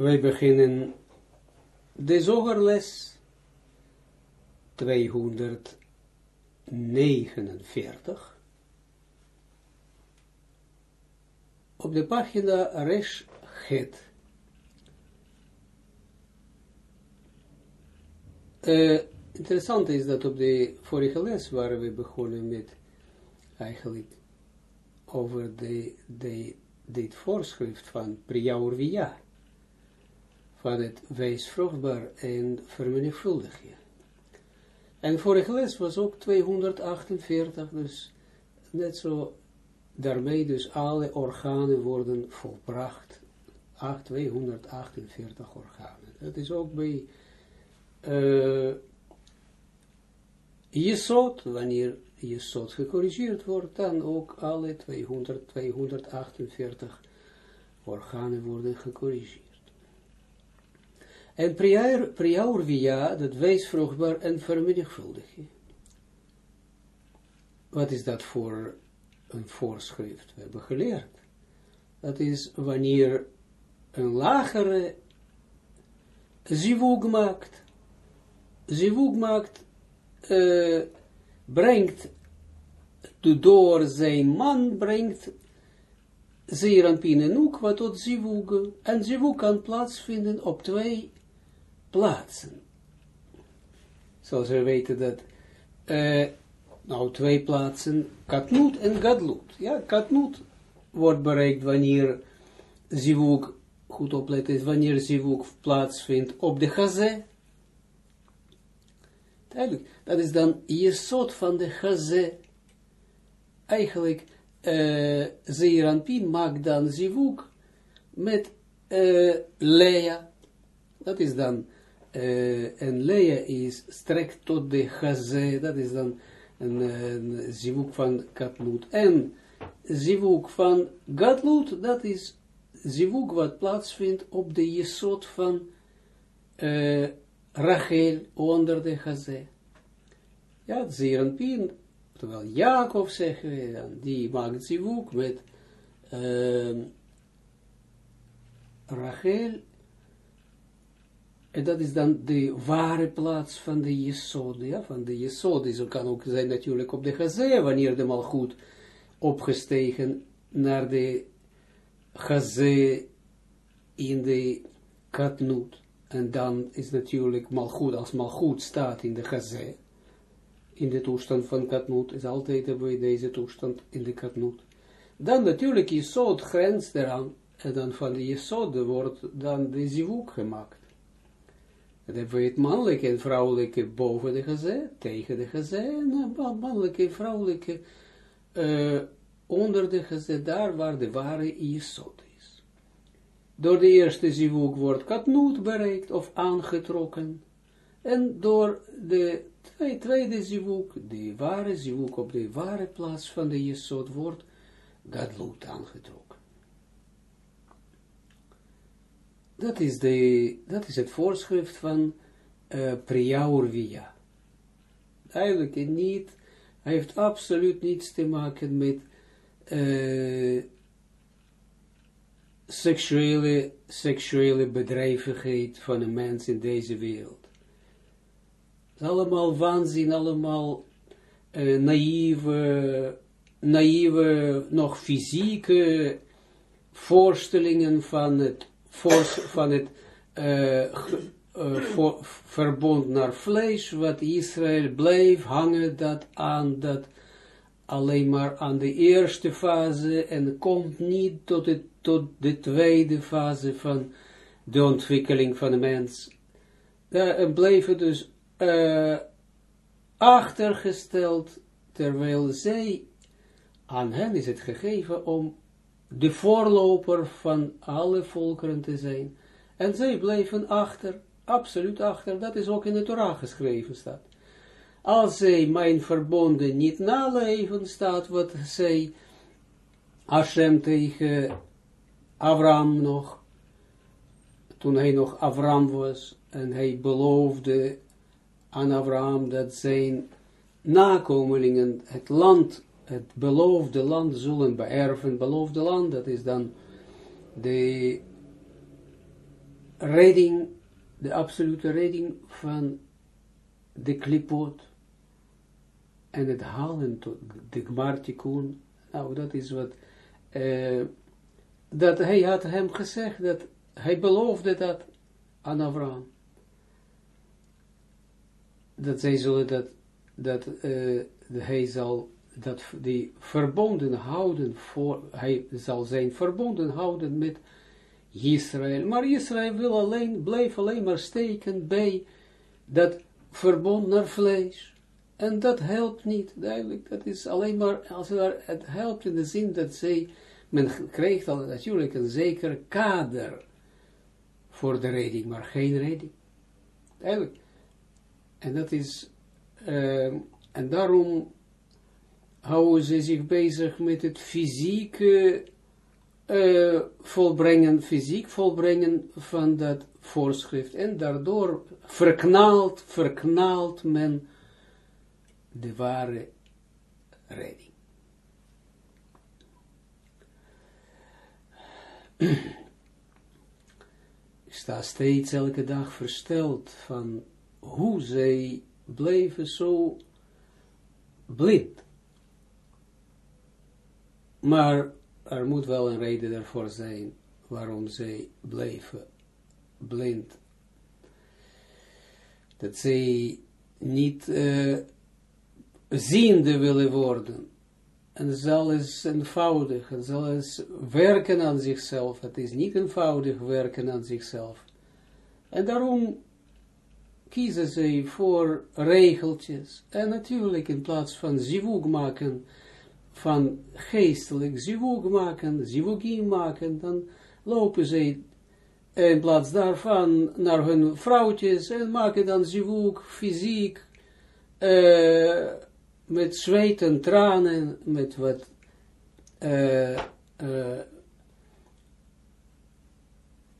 Wij beginnen de zogerles 249 op de pagina Resh Het. Uh, interessant is dat op de vorige les waren we begonnen met eigenlijk over de, de, dit voorschrift van Priya Urvia van het wees vruchtbaar en vermenigvuldig je. En vorige les was ook 248, dus net zo, daarmee dus alle organen worden volbracht, 248 organen. Dat is ook bij uh, Jesod, wanneer Jesod gecorrigeerd wordt, dan ook alle 200, 248 organen worden gecorrigeerd. En priaur via, dat wees vruchtbaar en vermenigvuldig. Wat is dat voor een voorschrift? We hebben geleerd. Dat is wanneer een lagere zivug maakt. Zivug maakt, uh, brengt, door zijn man brengt Zeeranpin en ook wat tot zivug. En zivug kan plaatsvinden op twee plaatsen. Zoals we weten dat, uh, nou twee plaatsen, katnoot en gadloot. Ja, katnoot wordt bereikt wanneer zivuk, goed opletten, is wanneer zivuk plaatsvindt op de gazé. Duidelijk, dat is dan je soort van de gazé. Eigenlijk, uh, Zeeranpin maakt dan zivuk met uh, Lea. Dat is dan uh, en Lea is strekt tot de Chazé, dat is dan een, een zivuk van Katlut. En zivuk van Gatlut, dat is zivuk wat plaatsvindt op de jesot van uh, Rachel onder de Chazé. Ja, Zerenpien, terwijl Jacob zeggen we dan, die maakt zivuk met uh, Rachel en dat is dan de ware plaats van de Jesod, ja, van de Jesod. Dus kan ook zijn natuurlijk op de Gazé, wanneer de goed opgestegen naar de Gazé in de Katnut. En dan is natuurlijk goed als goed staat in de Gazé, in de toestand van Katnut, is altijd hebben deze toestand in de Katnut. Dan natuurlijk Jesod grenst eraan, en dan van de Jesod wordt dan de Zivuk gemaakt. Dan hebben we het mannelijke en vrouwelijke boven de gezet, tegen de gezet, en mannelijke en vrouwelijke uh, onder de gezet, daar waar de ware Jesod is. Door de eerste zivuk wordt katnoot bereikt of aangetrokken, en door de tweede zivuk, de ware zivuk op de ware plaats van de Jesod wordt gadloot aangetrokken. Dat is, de, dat is het voorschrift van uh, Priyaurvia. Eigenlijk niet, hij heeft absoluut niets te maken met uh, seksuele, seksuele bedrijvigheid van een mens in deze wereld. Allemaal waanzin, allemaal uh, naïeve, naïeve, nog fysieke voorstellingen van het van het uh, verbond naar vlees, wat Israël bleef hangen dat aan dat alleen maar aan de eerste fase en komt niet tot, het, tot de tweede fase van de ontwikkeling van de mens. Daar bleven dus uh, achtergesteld, terwijl zij, aan hen is het gegeven om de voorloper van alle volkeren te zijn. En zij blijven achter, absoluut achter, dat is ook in de Torah geschreven staat. Als zij mijn verbonden niet naleven, staat wat zij Hashem tegen Abraham nog, toen hij nog Abraham was, en hij beloofde aan Abraham dat zijn nakomelingen het land het beloofde land zullen beërven, beloofde land, dat is dan de redding, de absolute redding van de klipot en het halen tot de gmartikun. Nou, dat is wat, uh, dat hij had hem gezegd, dat hij beloofde dat aan Abraham. Dat zij zullen dat, dat uh, hij zal dat die verbonden houden voor, hij zal zijn verbonden houden met Israël. Maar Israël wil alleen, blijft alleen maar steken bij dat verbond naar vlees. En dat helpt niet, duidelijk. Dat is alleen maar, als het helpt in de zin dat zij, men krijgt al natuurlijk een zeker kader voor de redding, maar geen redding. Duidelijk. En dat is, uh, en daarom houden ze zich bezig met het fysieke uh, volbrengen, fysiek volbrengen van dat voorschrift. En daardoor verknaalt, verknaalt men de ware redding. Ik sta steeds elke dag versteld van hoe zij bleven zo blind. Maar er moet wel een reden ervoor zijn waarom zij bleven blind. Dat zij niet uh, ziende willen worden. En zal eens eenvoudig, en zal eens werken aan zichzelf. Het is niet eenvoudig werken aan zichzelf. En daarom kiezen zij voor regeltjes. En natuurlijk in plaats van zivug maken, van geestelijk zivug maken, zivugim maken, dan lopen zij in plaats daarvan naar hun vrouwtjes en maken dan zivug fysiek, uh, met zweet en tranen, met wat uh, uh,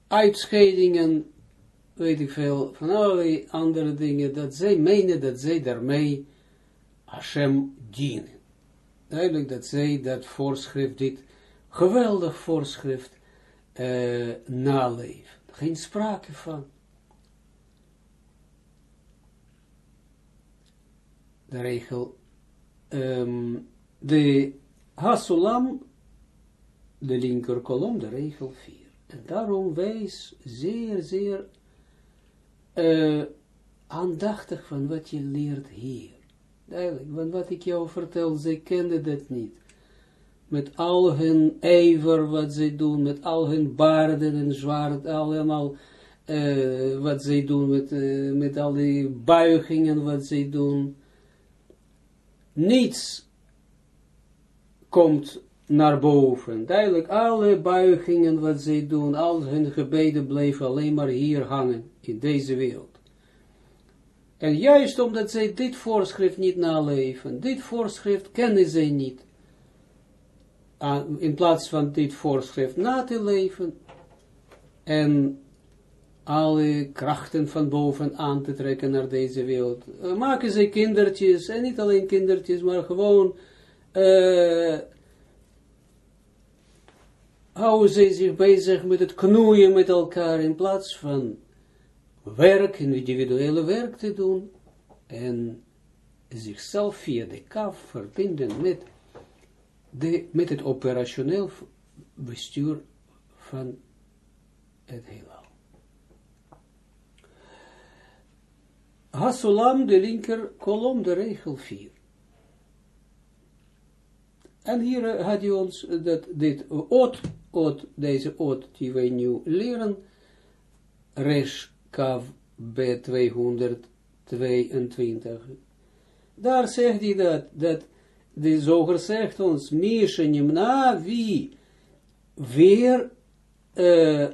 uitscheidingen, weet ik veel, van allerlei andere dingen, dat zij menen dat zij daarmee Hashem dienen. Duidelijk dat zij dat voorschrift, dit geweldig voorschrift, uh, naleven. Geen sprake van. De regel um, de Hasulam, de linker kolom, de regel 4. En daarom wees zeer, zeer uh, aandachtig van wat je leert hier. Duidelijk, want wat ik jou vertel, zij kenden dat niet. Met al hun ijver wat zij doen, met al hun baarden en zwaard, allemaal uh, wat zij doen, met, uh, met al die buigingen wat zij doen niets komt naar boven. Duidelijk, alle buigingen wat zij doen, al hun gebeden bleven alleen maar hier hangen, in deze wereld. En juist omdat zij dit voorschrift niet naleven, dit voorschrift kennen zij niet, in plaats van dit voorschrift na te leven, en alle krachten van boven aan te trekken naar deze wereld. Uh, maken ze kindertjes, en niet alleen kindertjes, maar gewoon uh, houden ze zich bezig met het knoeien met elkaar, in plaats van werk, individuele werk te doen, en zichzelf via de kaf verbinden met, de, met het operationeel bestuur van het heelal. Hasulam, de linker kolom, de regel 4. En hier uh, had hij ons uh, dat dit oot, oot, deze oot die wij nu leren, Resh Kav B 222. Daar zegt hij dat, dat de zoger zegt ons, Mishenimna wie weer uh,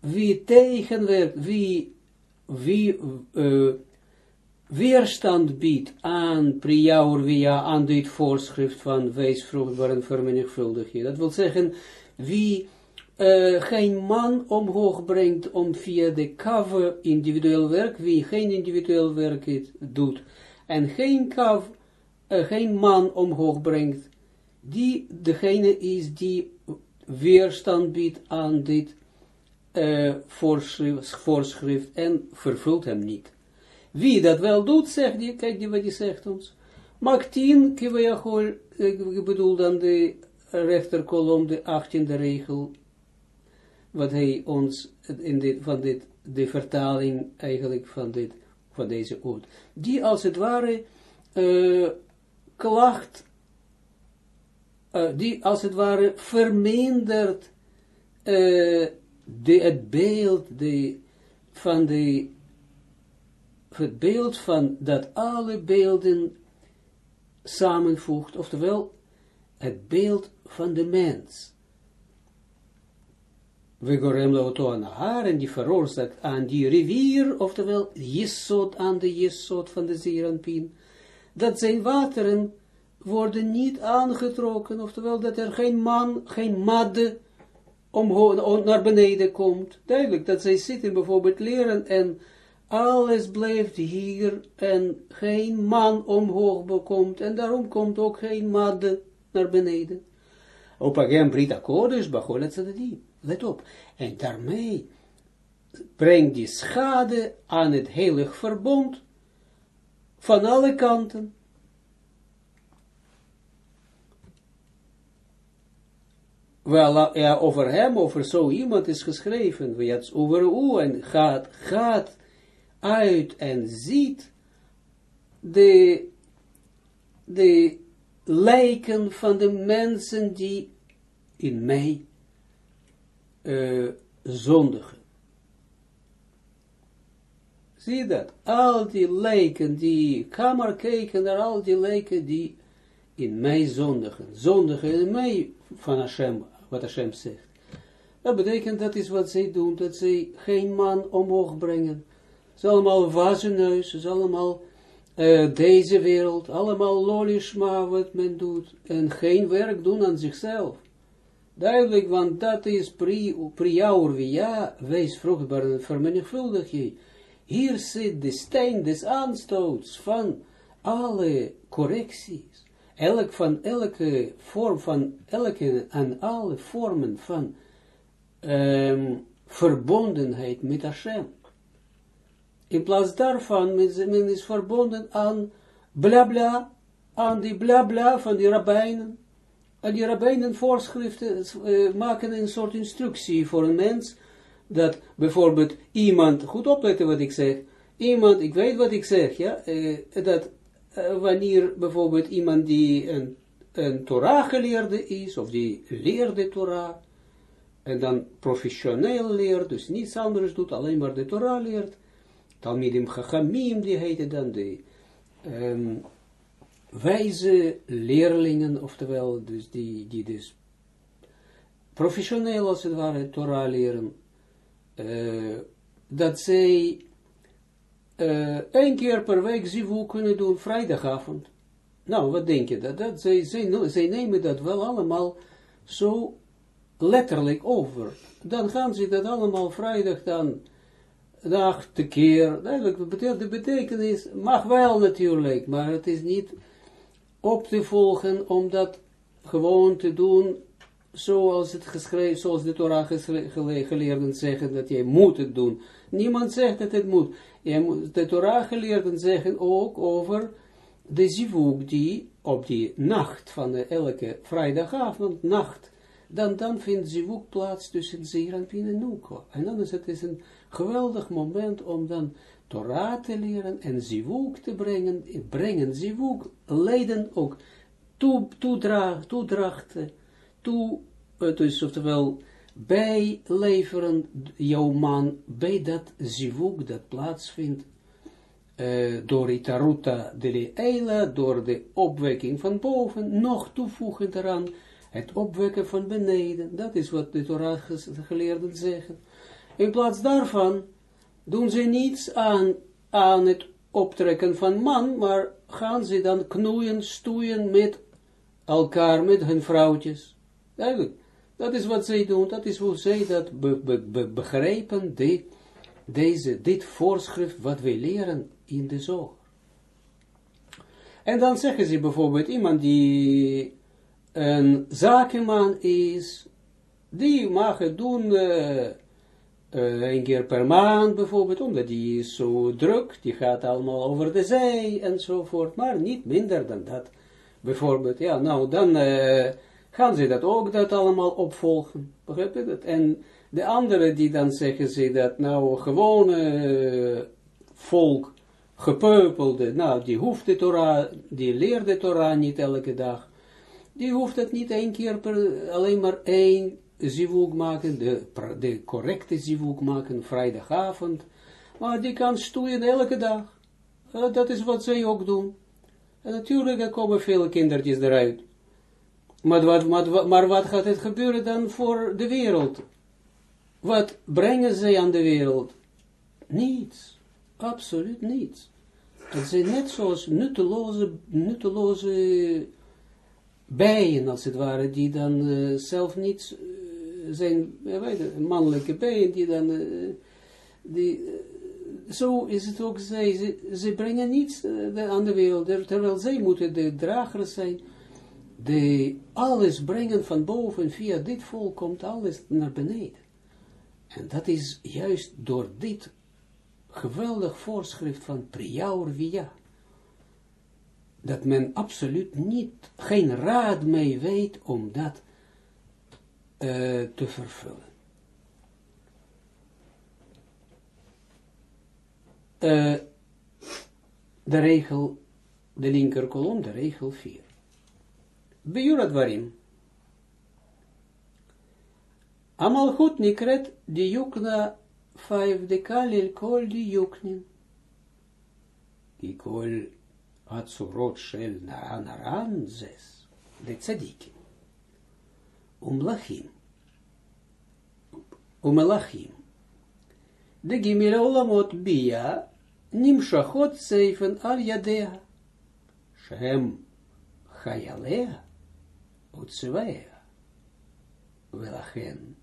wie tegenwerkt, wie wie uh, weerstand biedt aan priaur via aan dit voorschrift van wees vruchtbaar en vermenigvuldig. Dat wil zeggen, wie uh, geen man omhoog brengt om via de kave individueel werk, wie geen individueel werk doet, en geen kav, uh, geen man omhoog brengt, die degene is die weerstand biedt aan dit uh, voorschrift, en vervult hem niet. Wie dat wel doet, zegt hij, kijk die wat hij zegt ons. Maak tien, kivayachol, ik bedoel dan de rechterkolom, de achttiende regel, wat hij ons in dit, van dit, de vertaling eigenlijk van dit, van deze oud. Die als het ware uh, klacht, uh, die als het ware vermindert uh, de, het beeld de, van de, het beeld van dat alle beelden samenvoegt, oftewel het beeld van de mens. Lauto aan haar en die veroorzaakt aan die rivier, oftewel jesot aan de jesot van de Zeranpien, dat zijn wateren worden niet aangetrokken, oftewel dat er geen man, geen madde omhoog, naar beneden komt. Duidelijk, dat zij zitten bijvoorbeeld leren en alles blijft hier en geen man omhoog bekomt en daarom komt ook geen madde naar beneden. Op een Brita Bacholet Sadadi. Let op. En daarmee brengt die schade aan het heilig verbond van alle kanten. Wel, ja, over hem, over zo iemand is geschreven, het over u en gaat, gaat uit en ziet de, de lijken van de mensen die in mij uh, zondigen. Zie je dat? Al die lijken die, kamer kijken naar al die lijken die in mij zondigen. Zondigen in mij van Hashem, wat Hashem zegt. Dat betekent, dat is wat zij doen, dat zij geen man omhoog brengen. Het is allemaal wazenneus, het is allemaal uh, deze wereld, allemaal lolishma wat men doet, en geen werk doen aan zichzelf. Duidelijk, want dat is priaur via, wees vruchtbaar en vermenigvuldig. Hier zit de steen des aanstoots van alle correcties. Elk van elke vorm van, elke en alle vormen van um, verbondenheid met Hashem. In plaats daarvan, men is verbonden aan bla bla, aan die bla bla van die rabbijnen. En die rabbijnen voorschriften uh, maken een soort instructie voor een mens, dat bijvoorbeeld iemand, goed opletten wat ik zeg, iemand, ik weet wat ik zeg, ja, uh, dat uh, wanneer bijvoorbeeld iemand die een, een Torah geleerde is, of die leerde Torah, en dan professioneel leert, dus niets anders doet, alleen maar de Torah leert, Talmidim Chachamim, die heette dan de um, wijze leerlingen, oftewel, dus die, die dus professioneel als het ware Torah leren, uh, dat zij uh, één keer per week zivuk kunnen doen, vrijdagavond. Nou, wat denk je? Dat, dat, zij, zij, zij nemen dat wel allemaal zo letterlijk over. Dan gaan ze dat allemaal vrijdag dan dag te keer. Duidelijk, de betekenis mag wel natuurlijk, maar het is niet op te volgen om dat gewoon te doen zoals het geschreven, zoals de Torah geleerden zeggen dat jij moet het doen. Niemand zegt dat het moet. de Torah geleerden zeggen ook over de zivuk die op die nacht van de elke vrijdagavond, nacht, dan, dan vindt zivuk plaats tussen Zeer en Pin en. En dan is het is een geweldig moment om dan Torah te leren en zivuk te brengen, brengen zivuk, leiden ook toe, toedracht, toedrachten, toe, dus oftewel bijleveren jouw man bij dat zivuk dat plaatsvindt, uh, door itaruta de eila, door de opwekking van boven, nog toevoegen eraan, het opwekken van beneden, dat is wat de Torah geleerden zeggen. In plaats daarvan doen ze niets aan, aan het optrekken van man, maar gaan ze dan knoeien, stoeien met elkaar, met hun vrouwtjes. Duidelijk. Dat is wat zij doen, dat is hoe zij dat be, begrijpen, deze, dit voorschrift wat wij leren in de zorg. En dan zeggen ze bijvoorbeeld, iemand die een zakenman is, die mag het doen, uh, uh, een keer per maand bijvoorbeeld, omdat die is zo druk, die gaat allemaal over de zee enzovoort, maar niet minder dan dat. Bijvoorbeeld, ja, nou, dan uh, gaan ze dat ook dat allemaal opvolgen, begrijp je dat? En de anderen die dan zeggen ze dat, nou, gewone volk, gepeupelde, nou, die hoeft de Torah, die leert de Torah niet elke dag, die hoeft het niet één keer per, alleen maar één zivuk maken, de, de correcte zivuk maken, vrijdagavond, maar die kan stoeien elke dag. Uh, dat is wat zij ook doen. En natuurlijk er komen veel kindertjes eruit. Maar wat, maar, maar wat gaat het gebeuren dan voor de wereld? Wat brengen zij aan de wereld? Niets. Absoluut niets. Het zijn net zoals nutteloze, nutteloze bijen, als het ware, die dan uh, zelf niets zijn, weet mannelijke bijen, die dan, uh, die, uh, zo is het ook, zij, ze, ze brengen niets aan de wereld, terwijl zij moeten de dragers zijn, die alles brengen van boven, via dit volk komt alles naar beneden. En dat is juist door dit geweldig voorschrift van Priyaur Via. Dat men absoluut niet, geen raad mee weet om dat uh, te vervullen. Uh, de regel, de linker kolom, de regel 4. Bejurat waarin. Amal goed nikret die jukna vijf de kalil kol die juknin. Die kol atsurot shel naran zes. De tzadikim. Umlachim. Umelachim. De gimele olamot bia, nimshachot seifen al yadea. Shem chayalea, utsvea. Velachen.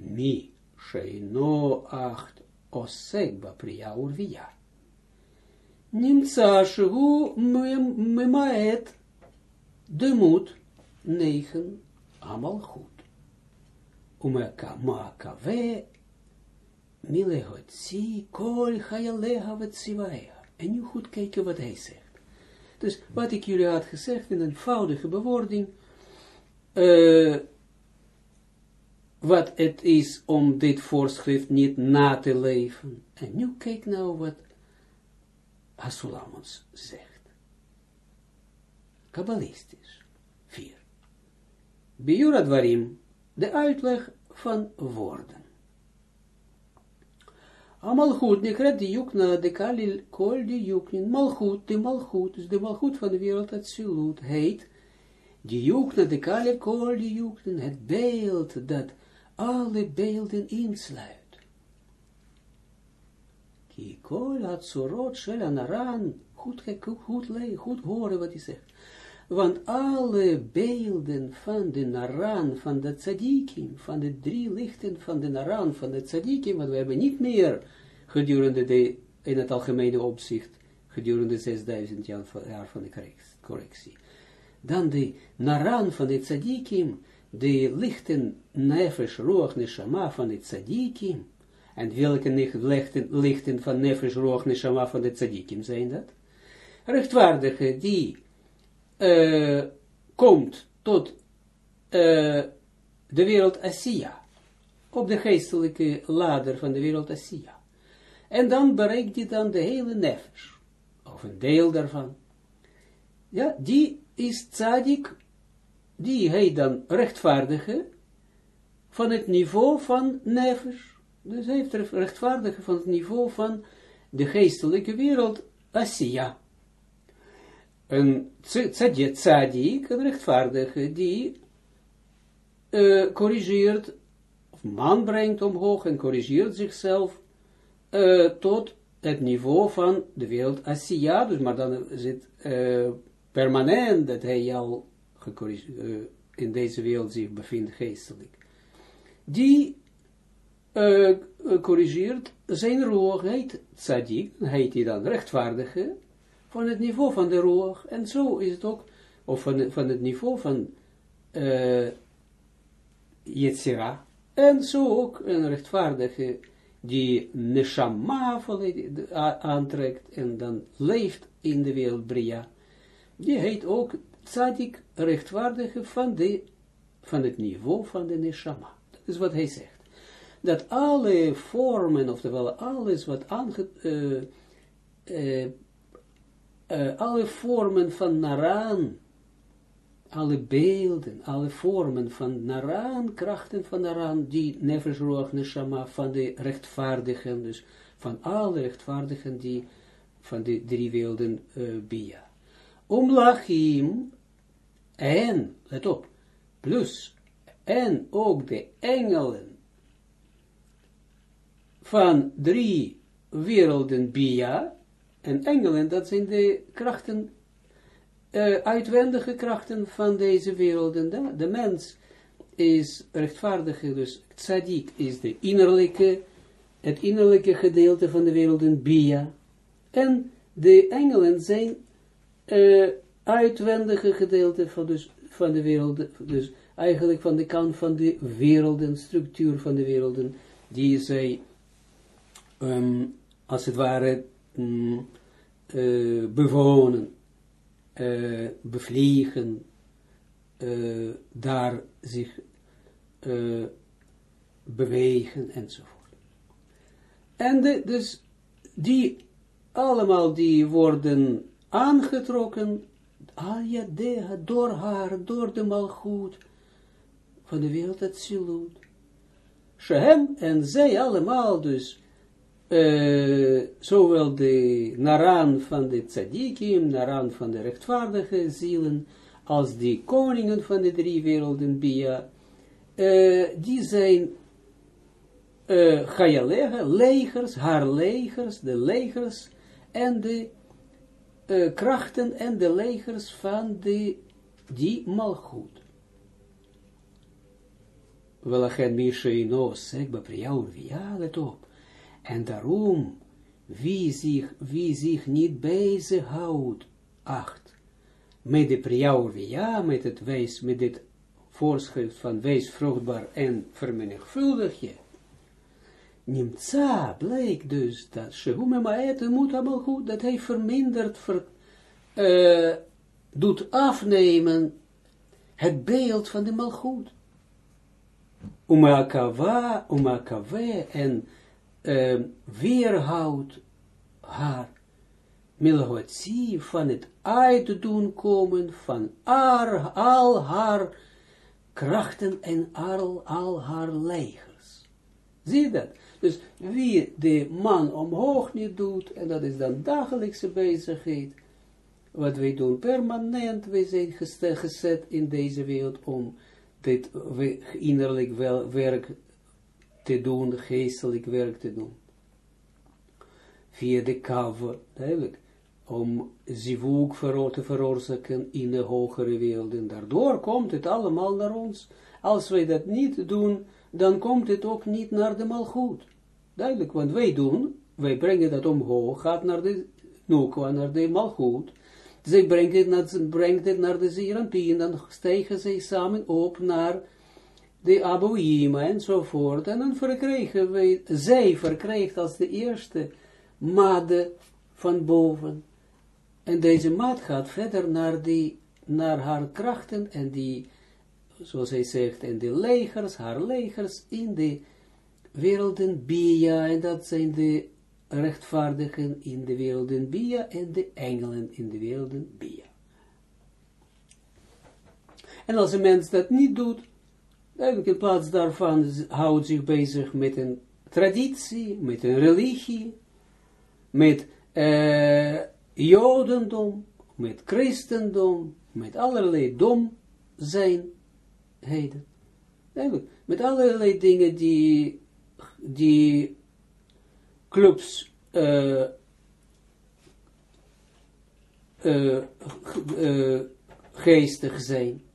Mi sheino acht osek bapria urvia. Nimtsa shehu memaet demut negen goed. Umakave milehotzi kol hayaleha vetsivaea. En nu goed kijken wat hij zegt. Dus wat ik jullie had gezegd in een eenvoudige bewoording, wat het is om dit voorschrift niet na te leven. En nu kijk nou wat Hasulamons zegt. Kabbalistisch. Biuradvarim, de uitleg van woorden. Amalchut, nekret de jukna, de kalil, kol de juknin, malchut, de malchut, dus de malchut van de wereld, silut, heet, de jukna, de kalil, kol juknin, het beeld dat alle beelden insluit. Ki kol had sorot shel anaran, goed, goed, goed, goed horen wat hij zegt want alle beelden van de Naran, van de tzadikim, van de drie lichten van de Naran, van de tzadikim, want we hebben niet meer gedurende de, in het algemene opzicht, gedurende 6000 jaar van de correctie. Dan de Naran van de tzadikim, de lichten nefesh, roach, neshama van de tzadikim, en welke lichten, lichten van nefesh, roach, neshama van de tzadikim zijn dat? Rechtvaardige die uh, komt tot uh, de wereld Asia, op de geestelijke ladder van de wereld Asia. En dan bereikt hij dan de hele nefesh, of een deel daarvan. Ja, die is tzadik, die heet dan rechtvaardige, van het niveau van nefesh. Dus hij heeft rechtvaardige van het niveau van de geestelijke wereld Asia een tzadik, een rechtvaardige, die uh, corrigeert, of man brengt omhoog en corrigeert zichzelf uh, tot het niveau van de wereld Asiya, dus maar dan zit uh, permanent dat hij al in deze wereld zich bevindt geestelijk. Die corrigeert zijn roogheid, tzadik, heet hij dan rechtvaardige, van het niveau van de roer. En zo is het ook, of van, van het niveau van uh, Yetzira, En zo ook een rechtvaardige die neshama aantrekt en dan leeft in de wereld Bria, die heet ook tzadik rechtvaardige van, de, van het niveau van de neshama. Dat is wat hij zegt. Dat alle vormen, oftewel alles wat aange, uh, uh, uh, alle vormen van naraan, alle beelden, alle vormen van naraan, krachten van naraan, die nefesh van de rechtvaardigen, dus van alle rechtvaardigen die van de drie werelden uh, bia. Omlachim en, let op, plus, en ook de engelen van drie werelden bia, en engelen, dat zijn de krachten uh, uitwendige krachten van deze werelden. De, mens is rechtvaardig, dus tzaddik is de innerlijke, het innerlijke gedeelte van de werelden, bia. En de engelen zijn uh, uitwendige gedeelte van, dus, van de werelden, dus eigenlijk van de kant van de werelden, structuur van de werelden, die zij, um, als het ware, um, uh, bewonen uh, bevliegen, uh, daar zich bewegen enzovoort. En de, dus die allemaal die worden aangetrokken, door haar, door de malgoed van de wereld het siloed. Shehem en zij allemaal dus uh, zowel de naran van de tzadikim, naran van de rechtvaardige zielen, als de koningen van de drie werelden, Bia, uh, die zijn uh, legers, haar legers, de legers en de uh, krachten en de legers van de, die malgoed. Welachem Mishaino, zeg, ja, let op. En daarom, wie zich, wie zich niet bezig houdt, acht, met de priaurvia, met het wees, met dit voorschrift van wees vruchtbaar en vermenigvuldig je, Nimtza bleek dus dat Shehume Maet moet allemaal goed, dat hij vermindert, ver, uh, doet afnemen het beeld van de malgoed. Umakava, umakave en uh, weerhoudt haar milhotzi van het uitdoen komen van haar, al haar krachten en al, al haar legers. Zie je dat? Dus wie de man omhoog niet doet, en dat is dan dagelijkse bezigheid, wat wij doen permanent, wij zijn gezet in deze wereld om dit innerlijk wel werk te doen, geestelijk werk te doen. Via de kave, duidelijk, om zivuk te veroorzaken in de hogere werelden. Daardoor komt het allemaal naar ons. Als wij dat niet doen, dan komt het ook niet naar de malgoed. Duidelijk, want wij doen, wij brengen dat omhoog, gaat naar de nukwa, naar de malgoed. Zij brengt het naar, naar de Zeranpien, dan stijgen zij samen op naar de Abouima enzovoort. En dan verkregen wij, zij verkreeg als de eerste made van boven. En deze maat gaat verder naar, die, naar haar krachten en die, zoals hij zegt, en de legers, haar legers in de werelden Bia, en dat zijn de rechtvaardigen in de werelden Bia en de engelen in de werelden Bia. En als een mens dat niet doet, Eigenlijk in plaats daarvan houdt zich bezig met een traditie, met een religie, met uh, jodendom, met christendom, met allerlei dom zijn met allerlei dingen die, die clubs uh, geestig zijn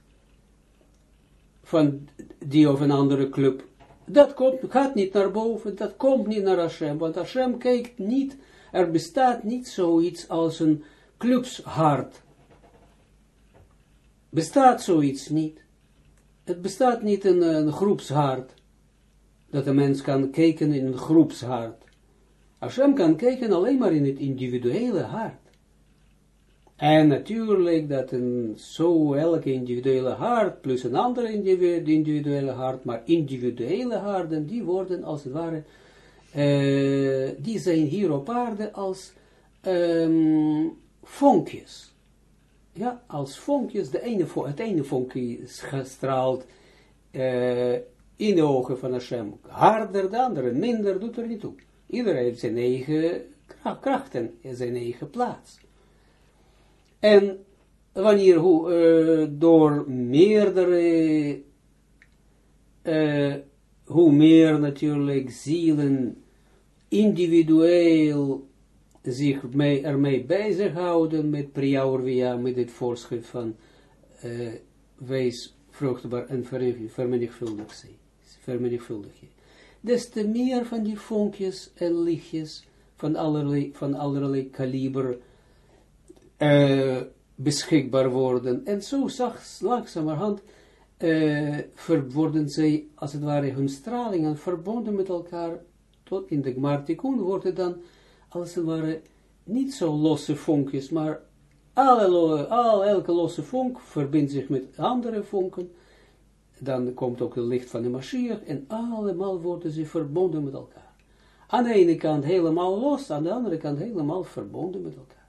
van die of een andere club. Dat komt, gaat niet naar boven, dat komt niet naar Hashem, want Hashem kijkt niet, er bestaat niet zoiets als een clubshart. Bestaat zoiets niet. Het bestaat niet een, een groepshart. dat de mens kan kijken in een groepshart. Hashem kan kijken alleen maar in het individuele hart. En natuurlijk dat een zo elke individuele hart plus een andere individuele hart, maar individuele harten, die worden als het ware, uh, die zijn hier op aarde als um, vonkjes. Ja, als vonkjes, de ene, het ene vonkje straalt uh, in de ogen van Hashem harder, de andere minder, doet er niet toe. Iedereen heeft zijn eigen krachten en zijn eigen plaats. En wanneer uh, door meerdere, uh, hoe meer natuurlijk zielen individueel zich mee, ermee bezighouden met Priaurvia, met het voorschrift van uh, wees vruchtbaar en vermenigvuldig zijn, vermenigvuldig je. Des te meer van die vonkjes en lichtjes van allerlei, van allerlei kaliber uh, beschikbaar worden. En zo zacht, langzamerhand uh, worden zij, als het ware, hun stralingen verbonden met elkaar, tot in de Gmartikun worden dan, als het ware, niet zo losse vonkjes, maar alle, al, elke losse vonk verbindt zich met andere vonken, dan komt ook het licht van de Mashiach, en allemaal worden ze verbonden met elkaar. Aan de ene kant helemaal los, aan de andere kant helemaal verbonden met elkaar.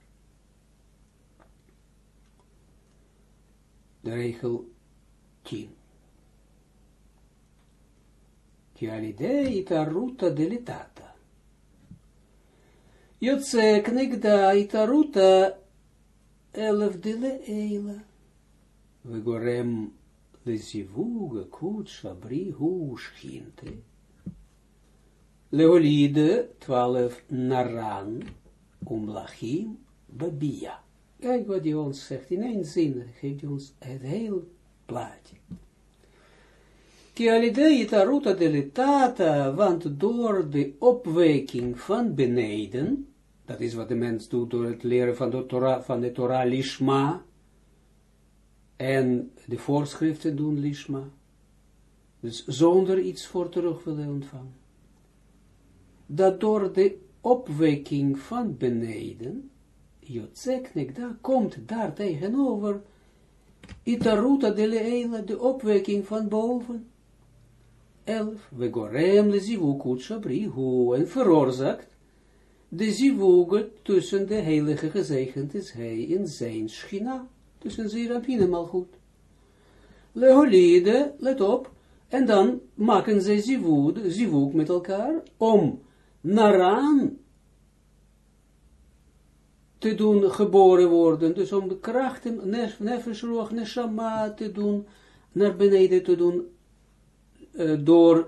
De regel 10. Ki alide itaruta delitata. Jotse knigda itaruta elef dele eila. Vegorem lezivuga kutsha brihu schinte. Leolide 12 naran umlachim babia. Kijk wat hij ons zegt. In één zin geeft hij ons het heel plaatje. Ki alidei taruta deletata, want door de opweking van beneden, dat is wat de mens doet door het leren van de Torah, van de Torah lishma, en de voorschriften doen lishma, dus zonder iets voor terug willen ontvangen. Dat door de opweking van beneden, Jotzeknik, daar komt daar tegenover Itaruta de leela, de opwekking van boven. Elf, we gorem le zivuk shabrihu, en veroorzaakt de zivuk tussen de heilige gezegend is hij in zijn schina, tussen Zerapine mal goed. Leholide, let op, en dan maken ze zivuk met elkaar, om naran te doen geboren worden, dus om de krachten, nefesh, roch, neshama te doen, naar beneden te doen, uh, door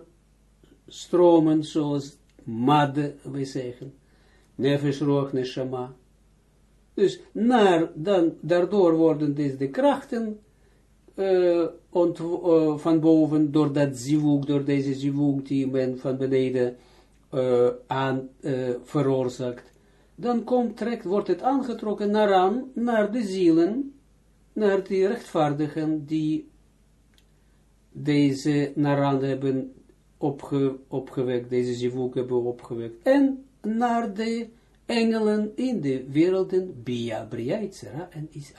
stromen, zoals madde, wij zeggen, nefesh, roch, neshama. Dus naar, dan, daardoor worden dus de krachten ont, uh, van boven, door dat zivuk, door deze zivuk die men van beneden aan veroorzaakt, dan komt, trekt, wordt het aangetrokken naar aan, naar de zielen, naar die rechtvaardigen die deze naar aan hebben opge, opgewekt, deze zivuk hebben opgewekt, en naar de engelen in de werelden, Bia, Bria, en is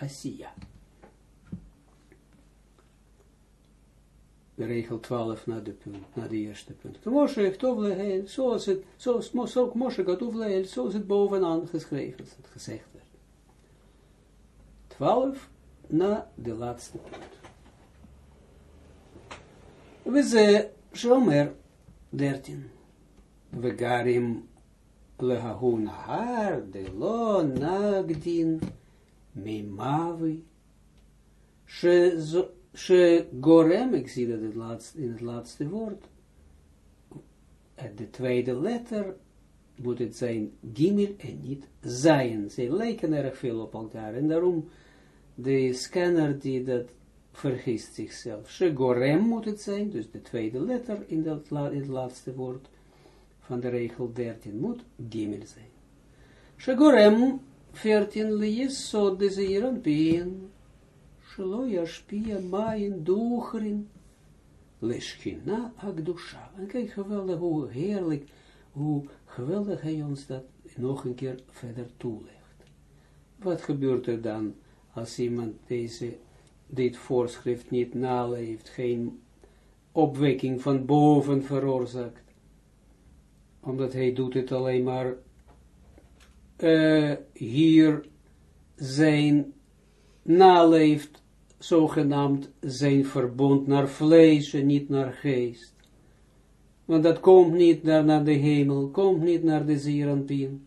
de regel 12 naar de, punt, naar de eerste punt. Moshe heeft overleheen, zoals het, zoals Moshe gaat overleheen, zoals het bovenaan geschreven is, het gezegd werd. 12 naar de laatste punt. We ze Shomer 13. We garim lehahun har de lo nagdin mimavi. Gorem, ik zie dat het laatste, in het laatste woord, de tweede letter moet het zijn gimel en niet zijn. Ze lijken erg veel op elkaar. En daarom de scanner die dat vergist zichzelf. She gorem moet het zijn, dus de tweede letter in, dat, in het laatste woord van de regel 13 moet gimel zijn. She gorem 14 lies so de zeiran yashpia mayin duchrin Leshkina Agdusha. En kijk geweldig hoe heerlijk, hoe geweldig hij ons dat nog een keer verder toelegt. Wat gebeurt er dan als iemand deze, dit voorschrift niet naleeft, geen opwekking van boven veroorzaakt? Omdat hij doet het alleen maar hier zijn naleeft, zogenaamd zijn verbond naar vlees en niet naar geest. Want dat komt niet naar, naar de hemel, komt niet naar de zierenpien.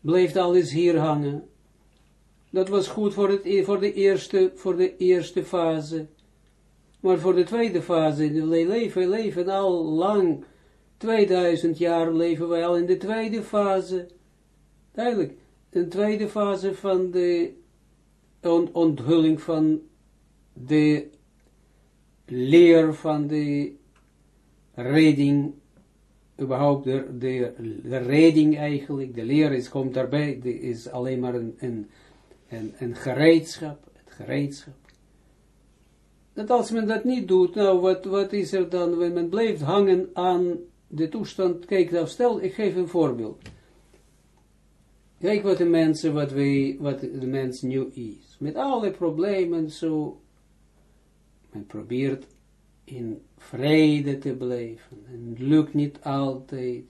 Blijft alles hier hangen. Dat was goed voor, het, e-, voor, de eerste, voor de eerste fase. Maar voor de tweede fase, leven, leven al lang, 2000 jaar leven wij al in de tweede fase. Duidelijk, de tweede fase van de onthulling van de leer van de redding, überhaupt de, de, de redding eigenlijk, de leer is, komt daarbij, de, is alleen maar een, een, een, een gereedschap, het gereedschap. Dat als men dat niet doet, nou wat, wat is er dan, wanneer men blijft hangen aan de toestand, kijk nou stel, ik geef een voorbeeld. Kijk wat de mensen, wat, wij, wat de mens nu is. Met alle problemen zo. Men probeert in vrede te blijven. En het lukt niet altijd.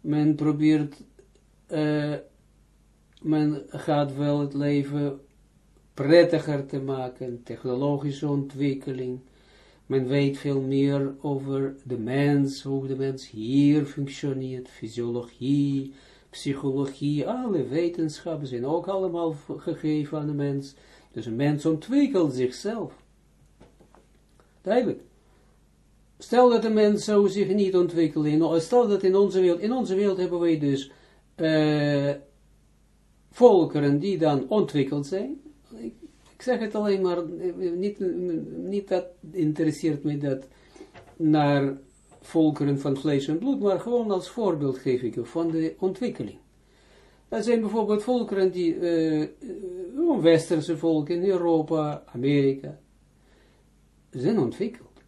Men probeert, uh, men gaat wel het leven prettiger te maken, technologische ontwikkeling. Men weet veel meer over de mens, hoe de mens hier functioneert, fysiologie, psychologie, alle wetenschappen zijn ook allemaal gegeven aan de mens. Dus een mens ontwikkelt zichzelf. Stel dat de mens zou zich niet ontwikkelen, stel dat in onze wereld, in onze wereld hebben wij dus uh, volkeren die dan ontwikkeld zijn. Ik, ik, zeg het alleen maar, niet, niet dat interesseert me dat naar volkeren van vlees en bloed, maar gewoon als voorbeeld geef ik van de ontwikkeling. Dat zijn bijvoorbeeld volkeren die, uh, westerse volken in Europa, Amerika, zijn ontwikkeld.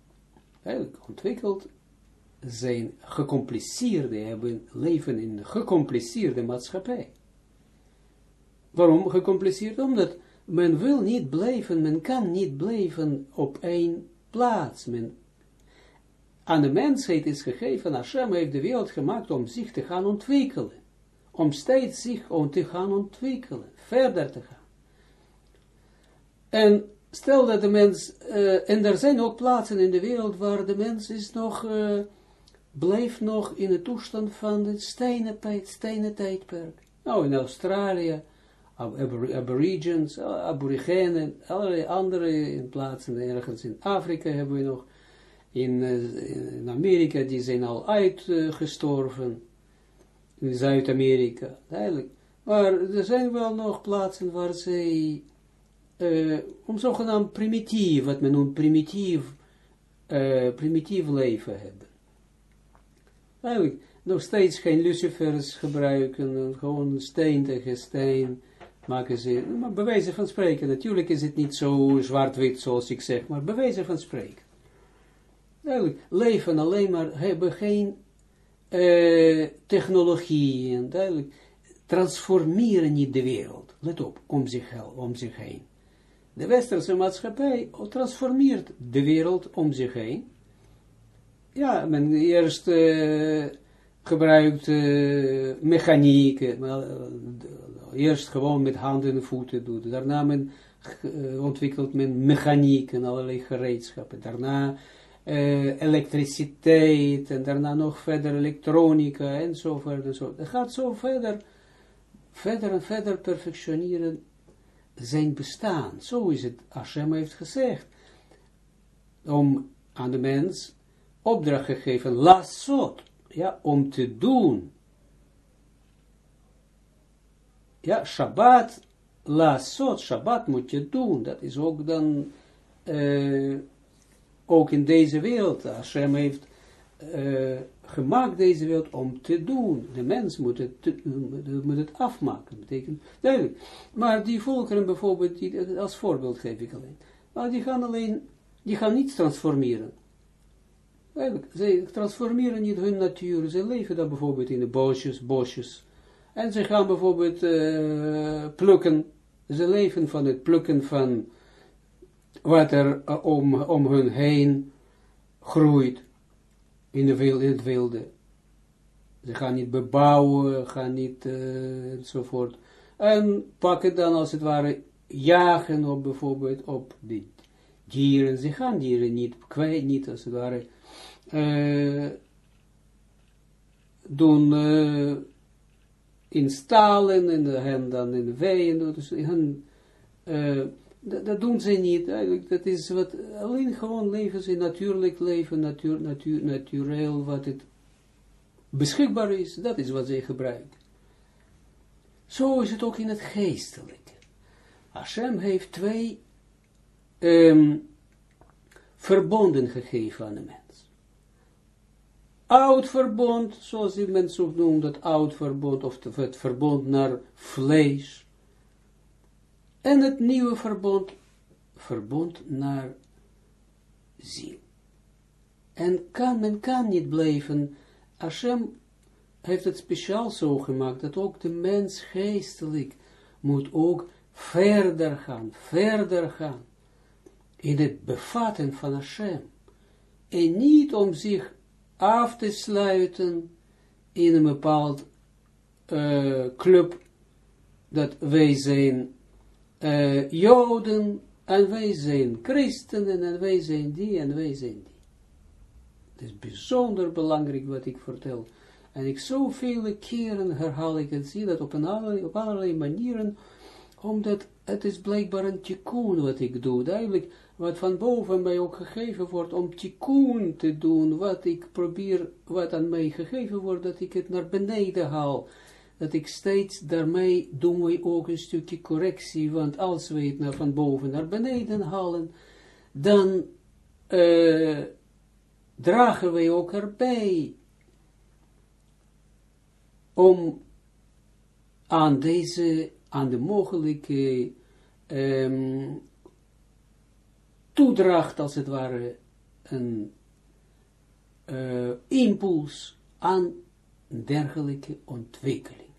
Eigenlijk ontwikkeld, zijn gecompliceerde, hebben leven in een gecompliceerde maatschappij. Waarom gecompliceerd? Omdat men wil niet blijven, men kan niet blijven op één plaats. Men aan de mensheid is gegeven, Hashem heeft de wereld gemaakt om zich te gaan ontwikkelen. Om steeds zich om te gaan ontwikkelen, verder te gaan. En stel dat de mens, uh, en er zijn ook plaatsen in de wereld waar de mens is nog, uh, blijft nog in de toestand van het stenen, stenen tijdperk. Nou, in Australië, aborigines, aborigenen, allerlei andere plaatsen, ergens in Afrika hebben we nog in, in Amerika, die zijn al uitgestorven, in Zuid-Amerika, eigenlijk. Maar er zijn wel nog plaatsen waar zij, uh, om zogenaamd primitief, wat men noemt primitief, uh, primitief leven hebben. Eigenlijk nog steeds geen lucifers gebruiken, gewoon steen tegen steen maken ze, maar bewijzen van spreken, natuurlijk is het niet zo zwart-wit zoals ik zeg, maar bewijzen van spreken. Duidelijk, leven alleen maar, hebben geen uh, technologie, duidelijk, transformeren niet de wereld, let op, om zich, om zich heen. De westerse maatschappij transformeert de wereld om zich heen. Ja, men eerst uh, gebruikt uh, mechaniek, maar, eerst gewoon met handen en voeten doet. Daarna men, ontwikkelt men mechaniek en allerlei gereedschappen. Daarna elektriciteit en daarna nog verder elektronica en zo verder. Zo. Het gaat zo verder, verder en verder perfectioneren zijn bestaan. Zo is het, Hashem heeft gezegd, om aan de mens opdracht gegeven, lasot, ja, om te doen. Ja, Shabbat, lasot, Shabbat moet je doen, dat is ook dan... Uh, ook in deze wereld, Hashem heeft uh, gemaakt deze wereld om te doen. De mens moet het, moet het afmaken, betekent duidelijk. Maar die volkeren bijvoorbeeld, die, als voorbeeld geef ik alleen, maar die gaan alleen, die gaan niets transformeren. Eigenlijk, zij transformeren niet hun natuur. Ze leven dan bijvoorbeeld in de bosjes, bosjes. En ze gaan bijvoorbeeld plukken. Ze leven van het plukken van wat er om, om hun heen groeit in, de, in het wilde. Ze gaan niet bebouwen, gaan niet uh, enzovoort. En pakken dan als het ware jagen op bijvoorbeeld op die dieren. Ze gaan dieren niet kwijt, niet als het ware uh, doen uh, in stalen en hen dan in de weien. Dus uh, dat, dat, doen ze niet. Eigenlijk, dat is wat, alleen gewoon leven ze natuurlijk leven, natuur, natuur, natureel, wat het beschikbaar is, dat is wat zij gebruiken. Zo is het ook in het geestelijke. Hashem heeft twee um, verbonden gegeven aan de mens. Oud verbond, zoals die mensen ook noemen, dat oud verbond, of het verbond naar vlees. En het nieuwe verbond, verbond naar ziel. En kan, men kan niet blijven, Hashem heeft het speciaal zo gemaakt, dat ook de mens geestelijk moet ook verder gaan, verder gaan, in het bevatten van Hashem. En niet om zich af te sluiten in een bepaald uh, club, dat wij zijn uh, Joden, en wij zijn christenen, en wij zijn die, en wij zijn die. Het is bijzonder belangrijk wat ik vertel. En ik zoveel keren herhaal ik het, zie dat op, een allerlei, op allerlei manieren, omdat het is blijkbaar een tikkun wat ik doe. Duidelijk, wat van boven mij ook gegeven wordt, om tikkun te doen, wat ik probeer, wat aan mij gegeven wordt, dat ik het naar beneden haal. Dat ik steeds daarmee doen we ook een stukje correctie, want als we het naar van boven naar beneden halen, dan uh, dragen wij ook erbij om aan deze, aan de mogelijke um, toedracht, als het ware, een uh, impuls aan dergelijke ontwikkeling.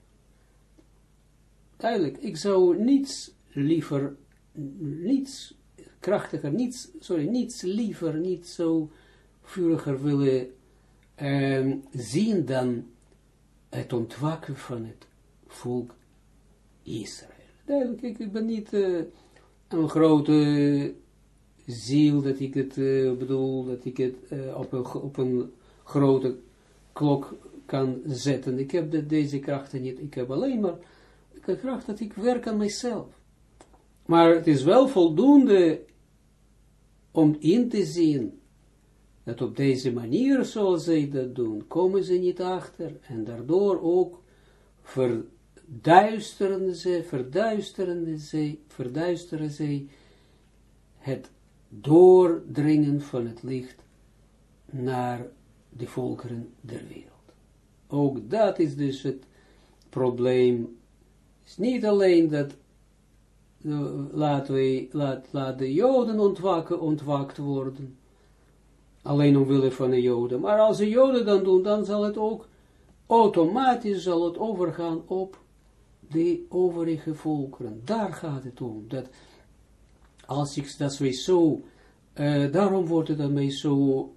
Duidelijk, ik zou niets liever, niets krachtiger, niets, sorry, niets liever, niet zo vuriger willen um, zien dan het ontwaken van het volk Israël. Duidelijk, ik, ben niet uh, een grote ziel, dat ik het uh, bedoel, dat ik het uh, op, een, op een grote klok kan zetten. Ik heb de, deze krachten niet, ik heb alleen maar de kracht dat ik werk aan mezelf. Maar het is wel voldoende om in te zien dat op deze manier, zoals zij dat doen, komen ze niet achter en daardoor ook verduisteren ze, verduisteren ze, verduisteren ze het doordringen van het licht naar de volkeren der wereld. Ook dat is dus het probleem. Niet alleen dat laten we, laat, laat de Joden ontwaken, ontwakt worden, alleen omwille van de Joden. Maar als de Joden dan doen, dan zal het ook automatisch zal het overgaan op de overige volkeren. Daar gaat het om. Dat als ik, dat wij zo, uh, daarom wordt het mij zo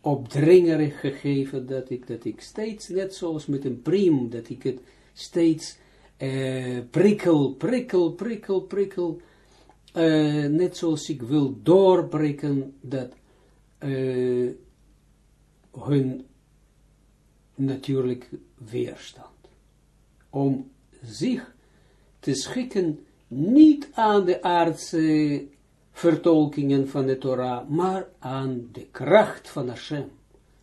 opdringerig gegeven, dat ik, dat ik steeds, net zoals met een priem, dat ik het steeds uh, prikkel, prikkel, prikkel, prikkel, uh, net zoals ik wil doorbreken dat uh, hun natuurlijk weerstand. Om zich te schikken niet aan de aardse vertolkingen van de Torah, maar aan de kracht van Hashem,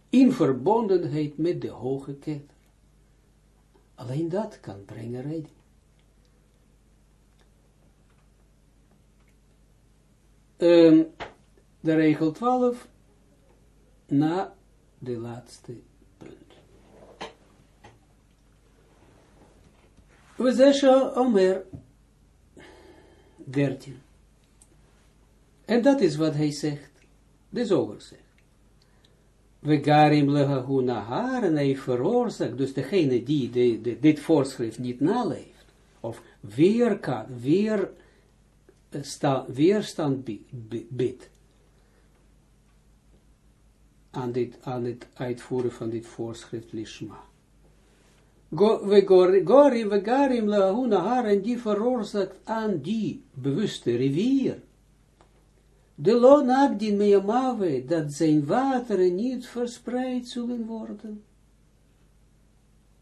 in verbondenheid met de hoge ketter. Alleen dat kan brengen redding. Um, de regel 12 na de laatste punt. We zeggen Omer 13. En dat is wat hij zegt, de zoger zegt. We garim lehaguna en hij veroorzaakt, dus degene die dit voorschrift niet naleeft, of weer kan, weer, sta, weerstand biedt, aan, dit, aan het uitvoeren van dit voorschrift lishma. We gori we garim en die veroorzaakt aan die bewuste rivier, de lo nagdin meyamave, dat zijn wateren niet verspreid zullen worden.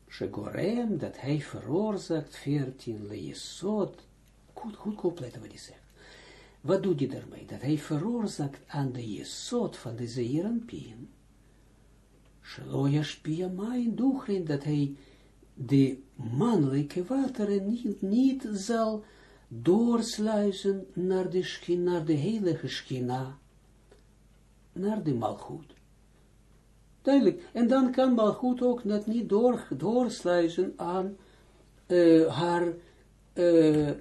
Shegorem, dat hij veroorzaakt, veertien leesot, goed, goed opletten wat hij zegt. Wat doet hij daarmee? Dat hij veroorzaakt aan de jesot van de zeeranpien. Shelo yashpia mijn duchrin, dat hij de mannelijke wateren niet, niet zal doorsluizen naar de, schina, naar de heilige schina, naar de malgoed. Duidelijk. En dan kan malgoed ook dat niet door, doorsluizen aan uh, haar uh,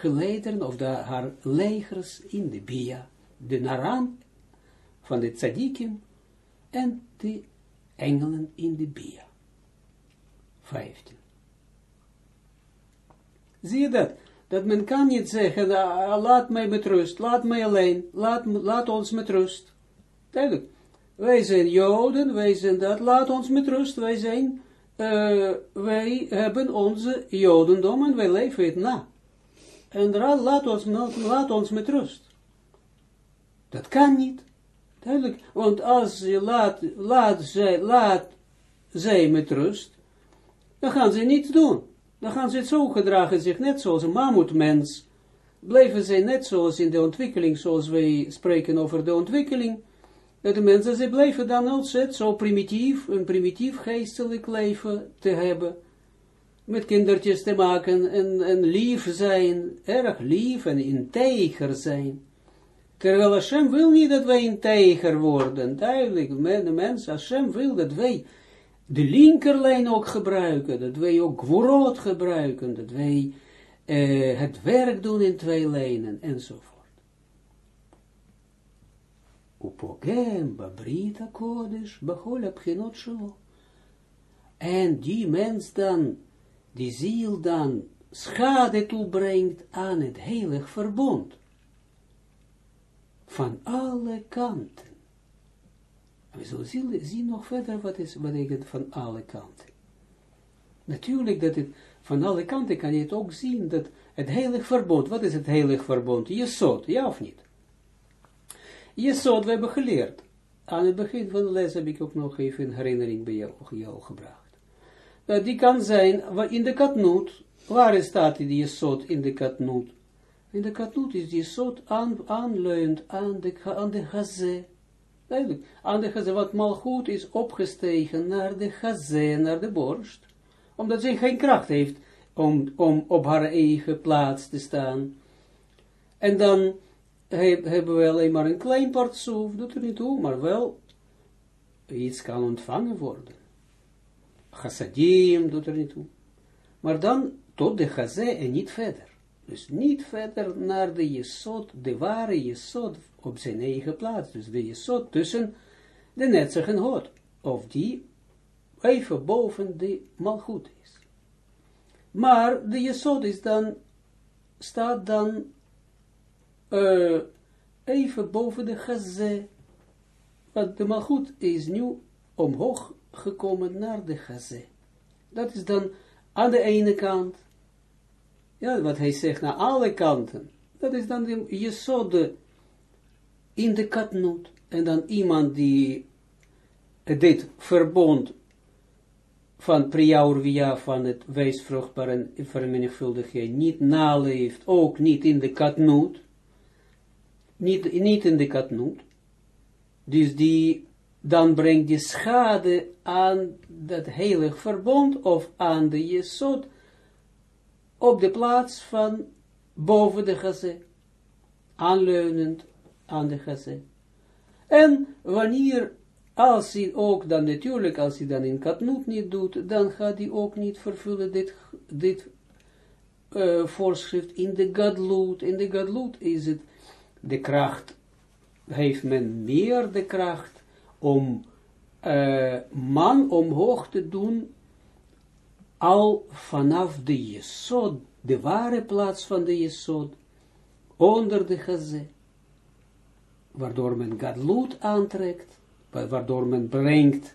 geleideren, of haar legers in de Bia, de Naran van de tzadikim en de engelen in de Bia. 15. Zie je dat? Dat men kan niet zeggen, uh, laat mij met rust, laat mij alleen, laat, laat ons met rust. Duidelijk. Wij zijn Joden, wij zijn dat, laat ons met rust, wij zijn, uh, wij hebben onze Jodendom en wij leven het na. En laat ons, laat ons met rust. Dat kan niet. Duidelijk, want als je laat, laat, zij, laat zij met rust, dan gaan ze niets doen dan gaan ze het zo gedragen zich net zoals een mammoetmens. Blijven ze net zoals in de ontwikkeling, zoals wij spreken over de ontwikkeling. De mensen, ze blijven dan altijd zo primitief, een primitief geestelijk leven te hebben. Met kindertjes te maken en, en lief zijn, erg lief en integer zijn. Terwijl Hashem wil niet dat wij integer worden. Duidelijk, de mens, Hashem wil dat wij de linkerlijn ook gebruiken, dat wij ook gworot gebruiken, dat wij uh, het werk doen in twee lijnen, enzovoort. Upogem, babrita kodesh, bachol abchinot shelo. En die mens dan, die ziel dan, schade toebrengt aan het heilig verbond. Van alle kanten. We zullen zien, zien nog verder wat is betekent van alle kanten. Natuurlijk dat het van alle kanten kan je het ook zien dat het heilig verbond, wat is het heilig verbond? Jesod, ja of niet? Jesod, we hebben geleerd. Aan het begin van de les heb ik ook nog even een herinnering bij jou, gebracht. Dat die kan zijn in de katnoot. Waar staat die Jesod in de katnoot? In de katnoot is die Jesod aan, aanleunt aan de, aan de gazé. Duidelijk. Aan de gazé, wat malgoed is opgestegen naar de gazé, naar de borst. Omdat zij geen kracht heeft om, om op haar eigen plaats te staan. En dan hebben we alleen maar een klein partsoef, doet er niet toe, maar wel iets kan ontvangen worden. Chassadim doet er niet toe. Maar dan tot de gazé en niet verder. Dus niet verder naar de jesot, de ware jesot op zijn eigen plaats. Dus de jesot tussen de netzig en hot. Of die even boven de malgoed is. Maar de jesot is dan, staat dan uh, even boven de gazé. Want de malgoed is nu omhoog gekomen naar de gazé. Dat is dan aan de ene kant. Wat hij zegt, naar alle kanten. Dat is dan de jesot, in de katnoot. En dan iemand die dit verbond van Priaurvia van het wijsvruchtbare vermenigvuldigheid niet naleeft, ook niet in de katnoot, niet, niet in de katnoot, dus die, dan brengt die schade aan dat heilig verbond of aan de jesot op de plaats van boven de gazé, aanleunend aan de gazé. En wanneer, als hij ook dan natuurlijk, als hij dan in katnoet niet doet, dan gaat hij ook niet vervullen dit, dit uh, voorschrift in de gadloed. In de gadloed is het de kracht heeft men meer de kracht om uh, man omhoog te doen, al vanaf de jesod, de ware plaats van de jesod, onder de gazé, waardoor men gadloed aantrekt, waardoor men brengt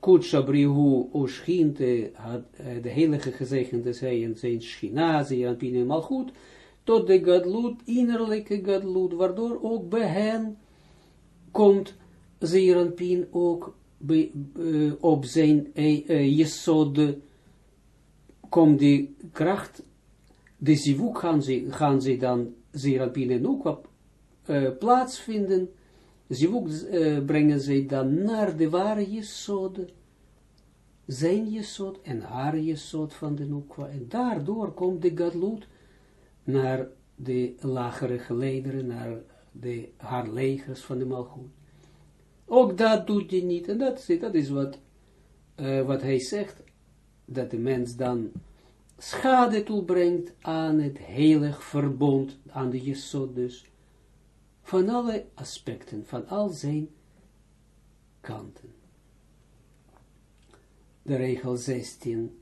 Kutsha Brihu Oshinte, de heilige gezegende zij en zijn Shinazi en Malchut, tot de Gadlut, innerlijke Gadlut, waardoor ook bij hen komt Zeeranpien ook op zijn uh, uh, jesod, komt die kracht, de zivuk gaan ze, gaan ze dan Zeeranpien ook op uh, plaatsvinden, zivuk brengen ze dan naar de ware jesod, zijn jesod en haar jesod van de Nukwa, en daardoor komt de Gadlut naar de lagere gelederen, naar de haar legers van de Malchut. Ook dat doet hij niet, en dat, dat is wat, uh, wat hij zegt, dat de mens dan schade toebrengt aan het heilig verbond, aan de jesod dus, van alle aspecten, van al zijn kanten. De regel 16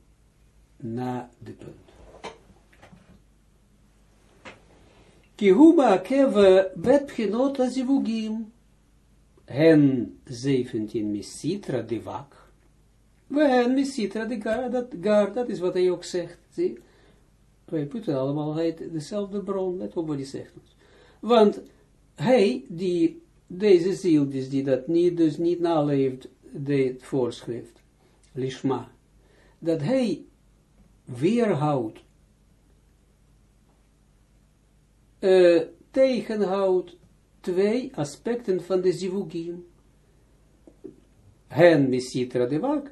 na de punt. Kihuba keve bet pchinot zivugim, hen 17 misitra de wak, hen misitra de dat gar, dat is wat hij ook zegt, zie, wij putten allemaal uit dezelfde bron, let op wat hij zegt. Want hij, die, deze ziel, dus die dat niet, dus niet naleeft, de voorschrift, lishma, dat hij weerhoudt, uh, tegenhoudt twee aspecten van de zivugim. Hen misitra de wak,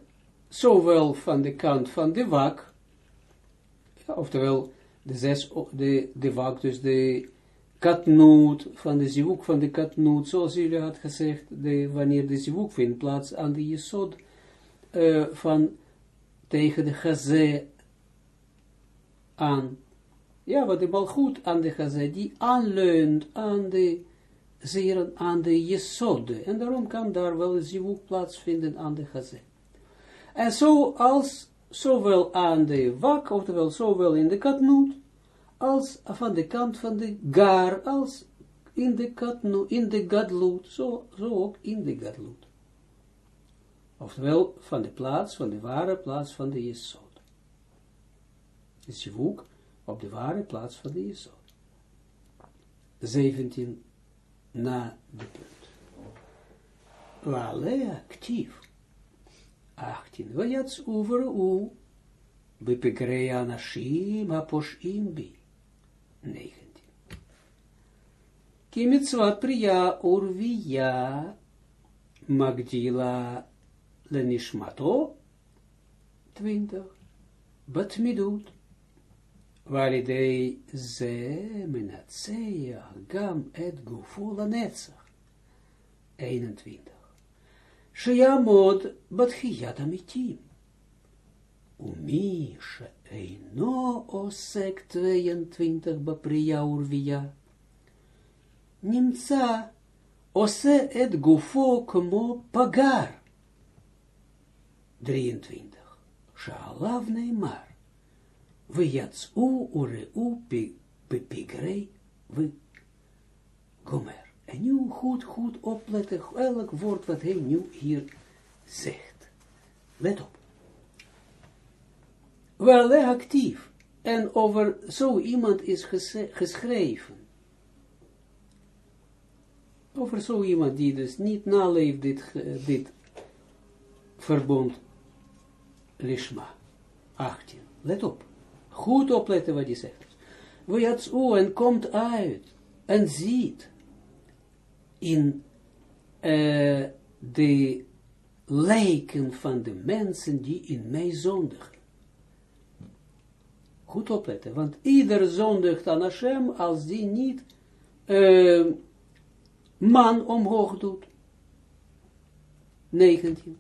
zowel van de kant van de wak, ja, oftewel de zes, de, de wak, dus de katnoot, van de zivuk van de katnoot, zoals jullie had gezegd, de, wanneer de zivuk vindt plaats aan de jesod, uh, van tegen de gazé aan. Ja, wat de bal goed aan de gazé, die aanleunt aan de aan de jesode. En daarom kan daar wel een zivuk plaatsvinden aan de gazé. En zo als, zowel aan de wak, oftewel zowel in de katnoot, als van de kant van de gar, als in de katnoot, in de gadloot, zo, zo ook in de gadloot. Oftewel, van de plaats, van de ware plaats van de Jesod. Je woek op de ware plaats van de Jesod. 17 na de punt. Wale actief. 18. Vajats over u. Bepegrei anashim aposhim bi. 19. Kimitzvat priya urviya magdila lenishmato, 20, batmidut, Walidei ze menatseya gam et la anetzach. 21. Shiamod batchiyat amitim. Umi sheino osek 22 bapriya urvia. Nimca ose et gufo kmo pagar. 23. Shaalav neymar. Ureu bepigrei we gomer. En nu goed, goed opletten, elk woord wat hij nu hier zegt. Let op. Wel actief. En over zo iemand is geschreven. Over zo iemand die dus niet naleeft dit, dit verbond lishma. 18. Let op. Goed opletten wat hij zegt. Wajatsu en komt uit en ziet in uh, de lijken van de mensen die in mij zondigen. Goed opletten, want ieder zondigt aan Hashem als die niet uh, man omhoog doet. 19.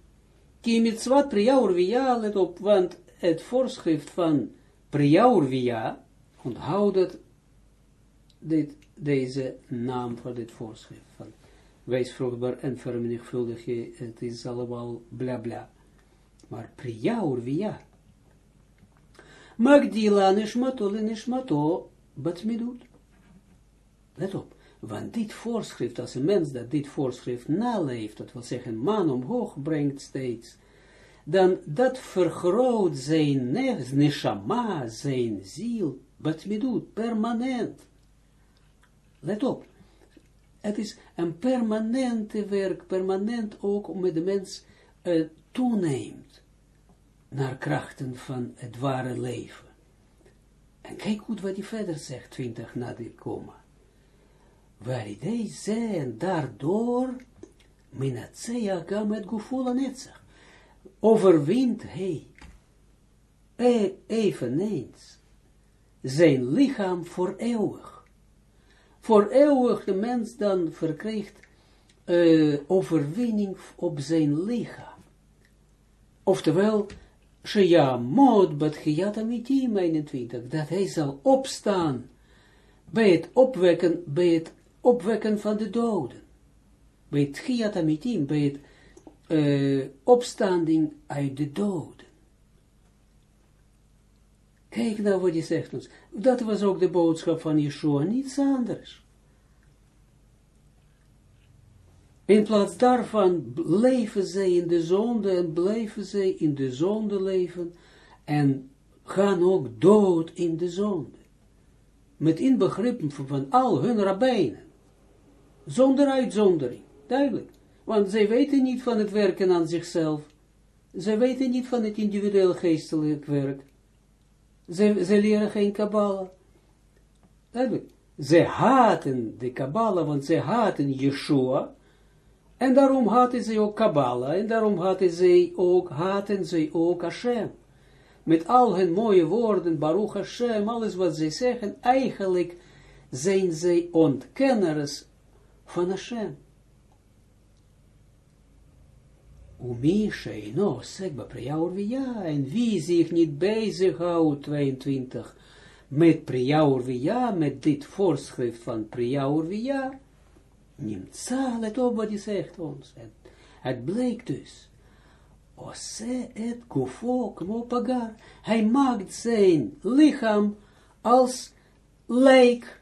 Kimitzvat priyaurvia, let op, want het voorschrift van priyaurvia, onthoud het, dit, deze naam van dit voorschrift. Van wees vruchtbaar en vermenigvuldig je, het is allemaal bla bla. Maar priya urvia. Magdila nishmato le nishmato batmidut. Let op, want dit voorschrift, als een mens dat dit voorschrift naleeft, dat wil zeggen man omhoog brengt steeds, dan dat vergroot zijn neshama, zijn ziel, batmidut, permanent. Let op, het is een permanente werk, permanent ook om de mens uh, toeneemt naar krachten van het ware leven. En kijk goed wat hij verder zegt, 20 na die komma. Waar idee zijn daardoor, minatzea gam aan het zich. Overwint hij, e, eveneens, zijn lichaam voor eeuwig. Voor eeuwig de mens dan verkrijgt uh, overwinning op zijn lichaam. Oftewel, Shea mod bat Giyat Amitim 21, dat hij zal opstaan bij het opwekken, bij het opwekken van de doden. Bij het Giyat Amitim, bij het uh, opstanding uit de doden. Kijk nou wat hij zegt ons. Dat was ook de boodschap van Yeshua, niets anders. In plaats daarvan leven zij in de zonde en blijven zij in de zonde leven en gaan ook dood in de zonde. Met inbegrippen van al hun rabbijnen. Zonder uitzondering, duidelijk. Want zij weten niet van het werken aan zichzelf. Zij weten niet van het individueel geestelijk werk. Zij, zij leren geen Kabbalah. Zij haten de Kabbalah, want zij haten Yeshua, en daarom haten ze ook Kabbalah, en daarom haten ze ook, haten ze ook Hashem. Met al hun mooie woorden, Baruch Hashem, alles wat ze zeggen, eigenlijk zijn zij ontkenners van Hashem. Umi sheino sekba priyaur en wie zich niet bezighoudt, 22, met priyaur via, met dit voorschrift van priyaur via, Nimtza, let op wat hij zegt ons. Het, het bleek dus. Ose et gufo knopagar. Hij maakt zijn lichaam als lijk,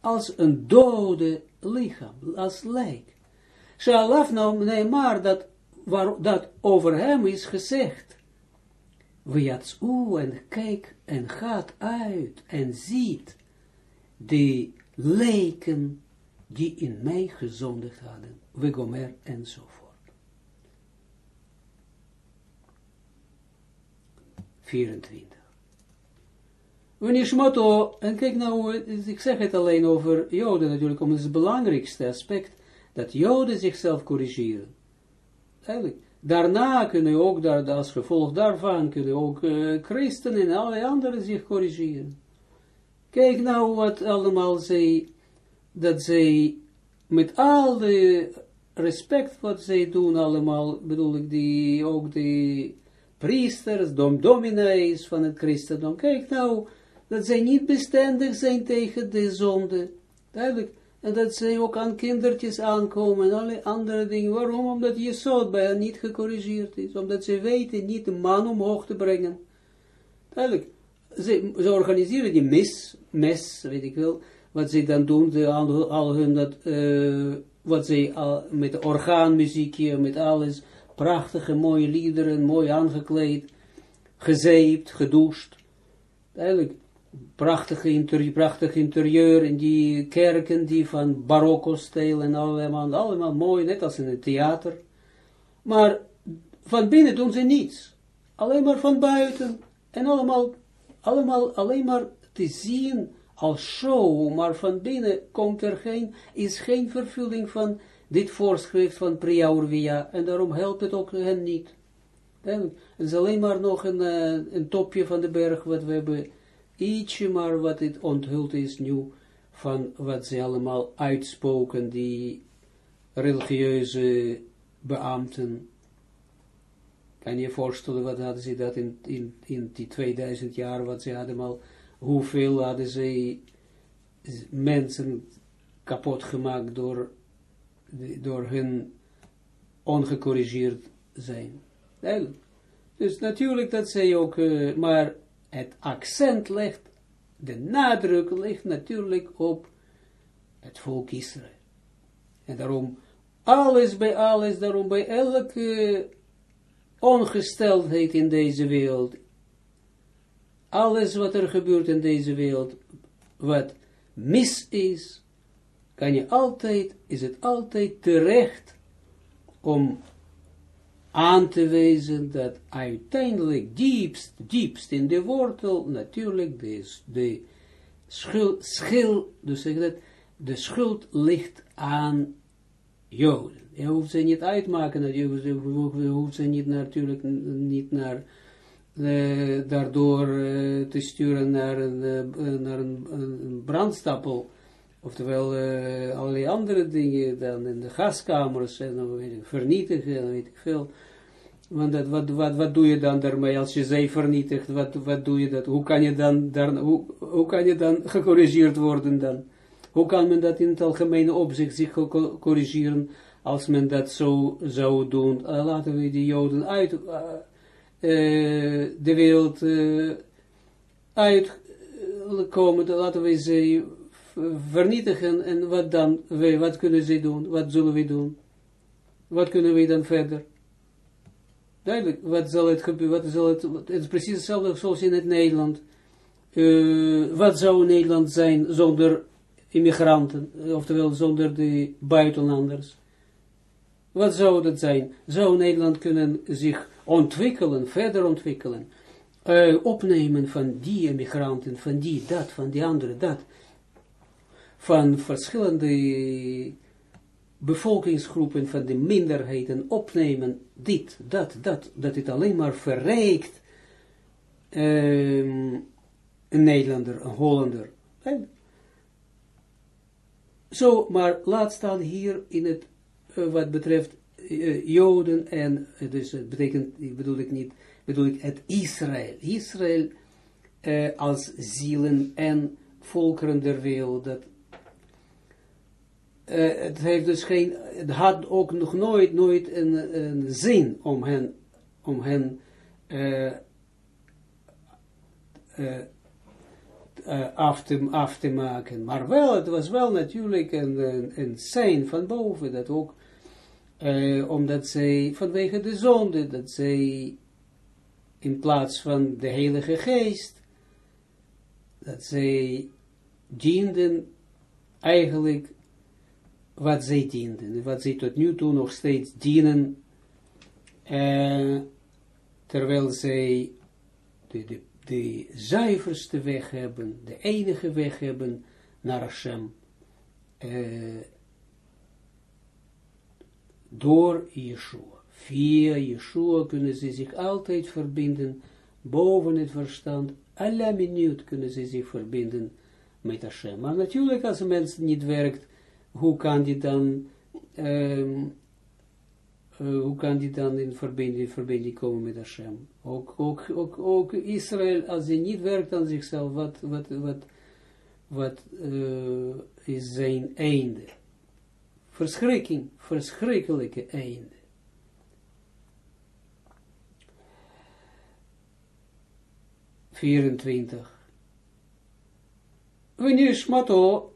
als een dode lichaam, als lijk. Shalaf nou nee, maar dat, waar, dat over hem is gezegd. Wiatsu en kijk en gaat uit en ziet de lijken die in mij gezondigd hadden, Wegomer enzovoort. 24. Wanneer en kijk nou, ik zeg het alleen over Joden natuurlijk, omdat het belangrijkste aspect, dat Joden zichzelf corrigeren. Daarna kunnen ook, daar, als gevolg daarvan, kunnen ook uh, christenen en alle anderen zich corrigeren. Kijk nou wat allemaal zij dat zij met al de respect wat zij doen allemaal, bedoel ik, die, ook de priesters, dom dominees van het christendom, kijk nou, dat zij niet bestendig zijn tegen de zonde, duidelijk, en dat zij ook aan kindertjes aankomen en alle andere dingen, waarom? Omdat je zo bij hen niet gecorrigeerd is, omdat ze weten niet de man omhoog te brengen, duidelijk, ze, ze organiseren die mis, mes, weet ik wel, wat ze dan doen, de, al, al hun dat, uh, wat ze al, met orgaanmuziekje, met alles, prachtige mooie liederen, mooi aangekleed, gezeept, gedoucht, eigenlijk prachtige interieur, prachtig interieur in die kerken die van barocco-stijl en allemaal, allemaal mooi, net als in het theater. Maar van binnen doen ze niets. Alleen maar van buiten. En allemaal, allemaal alleen maar te zien als show, maar van binnen komt er geen, is geen vervulling van dit voorschrift van Priya en daarom helpt het ook hen niet. het is alleen maar nog een, uh, een topje van de berg, wat we hebben, ietsje maar wat het onthuld is nu, van wat ze allemaal uitspoken, die religieuze beambten. Kan je je voorstellen, wat hadden ze dat in, in, in die 2000 jaar, wat ze hadden al hoeveel hadden zij mensen kapot gemaakt door, door hun ongecorrigeerd zijn. Dus natuurlijk dat zij ook, uh, maar het accent legt, de nadruk ligt natuurlijk op het volk Israël. En daarom, alles bij alles, daarom bij elke ongesteldheid in deze wereld, alles wat er gebeurt in deze wereld, wat mis is, kan je altijd, is het altijd terecht om aan te wijzen dat uiteindelijk diepst, diepst in de wortel natuurlijk de, de schuld, schil, dus zeg dat, de schuld ligt aan Joden. Je hoeft ze niet uitmaken, je hoeft ze niet natuurlijk niet naar, uh, daardoor uh, te sturen naar een, uh, naar een brandstapel, oftewel allerlei andere dingen dan in de gaskamers en weet ik, vernietigen, weet ik veel. Want dat, wat, wat, wat doe je dan daarmee als je zij vernietigt? Wat, wat doe je dat? Hoe kan je dan, daar, hoe, hoe kan je dan gecorrigeerd worden dan? Hoe kan men dat in het algemene opzicht zich corrigeren als men dat zo zou doen? Uh, laten we die Joden uit uh, uh, de wereld uitkomen, laten we ze vernietigen en wat dan? Wat kunnen ze doen? Wat zullen we doen? Wat kunnen we dan verder? Duidelijk, wat zal het gebeuren, wat zal het, het is precies hetzelfde zoals in het Nederland. Uh, wat zou Nederland zijn zonder immigranten, oftewel zonder de buitenlanders? Wat zou dat zijn? Zou Nederland kunnen zich ontwikkelen, verder ontwikkelen, uh, opnemen van die immigranten, van die dat, van die andere dat, van verschillende bevolkingsgroepen van de minderheden opnemen, dit, dat, dat, dat het alleen maar verrijkt um, een Nederlander, een Hollander. Zo, maar laat staan hier in het, uh, wat betreft uh, Joden en, uh, dus het betekent, bedoel ik niet, bedoel ik het Israël. Israël als zielen en volkeren der wereld, dat uh, het heeft dus geen, het had ook nog nooit, nooit een, een zin om hen, om hen uh, uh, af, te, af te maken. Maar wel, het was wel natuurlijk een, een, een van boven, dat ook, omdat zij, vanwege de zonde, dat zij in plaats van de Heilige Geest, dat zij dienden eigenlijk wat zij dienden, wat zij tot nu toe nog steeds dienen, uh, terwijl zij de, de, de zuiverste weg hebben, de enige weg hebben naar Hashem, uh, door Yeshua. Via Yeshua kunnen ze zich altijd verbinden, boven het verstand, alle minuut kunnen ze zich verbinden met Hashem. Maar natuurlijk als een mens niet werkt, hoe kan die dan, um, uh, hoe kan die dan in verbinding, in verbinding komen met Hashem? Ook, ook, ook, ook Israël, als hij niet werkt aan zichzelf, wat, wat, wat, wat uh, is zijn einde? Verschrikking, verschrikkelijke einde. Vierentwintig. Wanneer Shmato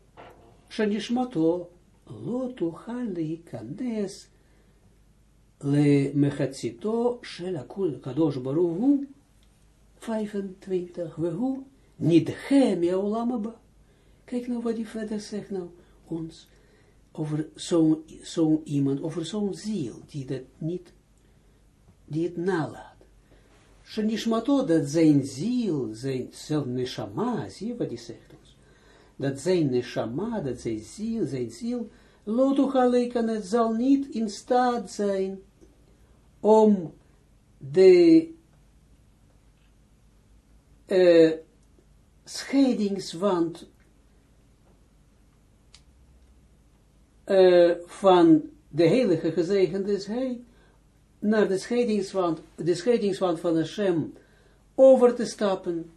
שנשמתו לא תוכל להיכנס למחציתו של הקדוש ברוך הוא, 25, והוא נדחה מהעולם הבא. Kijk nou wat die verder zegt nou, ons, over zo'n zo iemand, over zo'n ziel, die dat niet, die het nalaat. Shenishmato, dat zijn ziel, zijn zelf neshama, zie je wat die zegt dat zijn neshama, dat zijn ziel, zijn ziel, lotuchalekan, het zal niet in staat zijn om de uh, scheidingswand van de heilige gezegende is hij, naar de scheidingswand, de scheidingswand van Hashem over te stappen,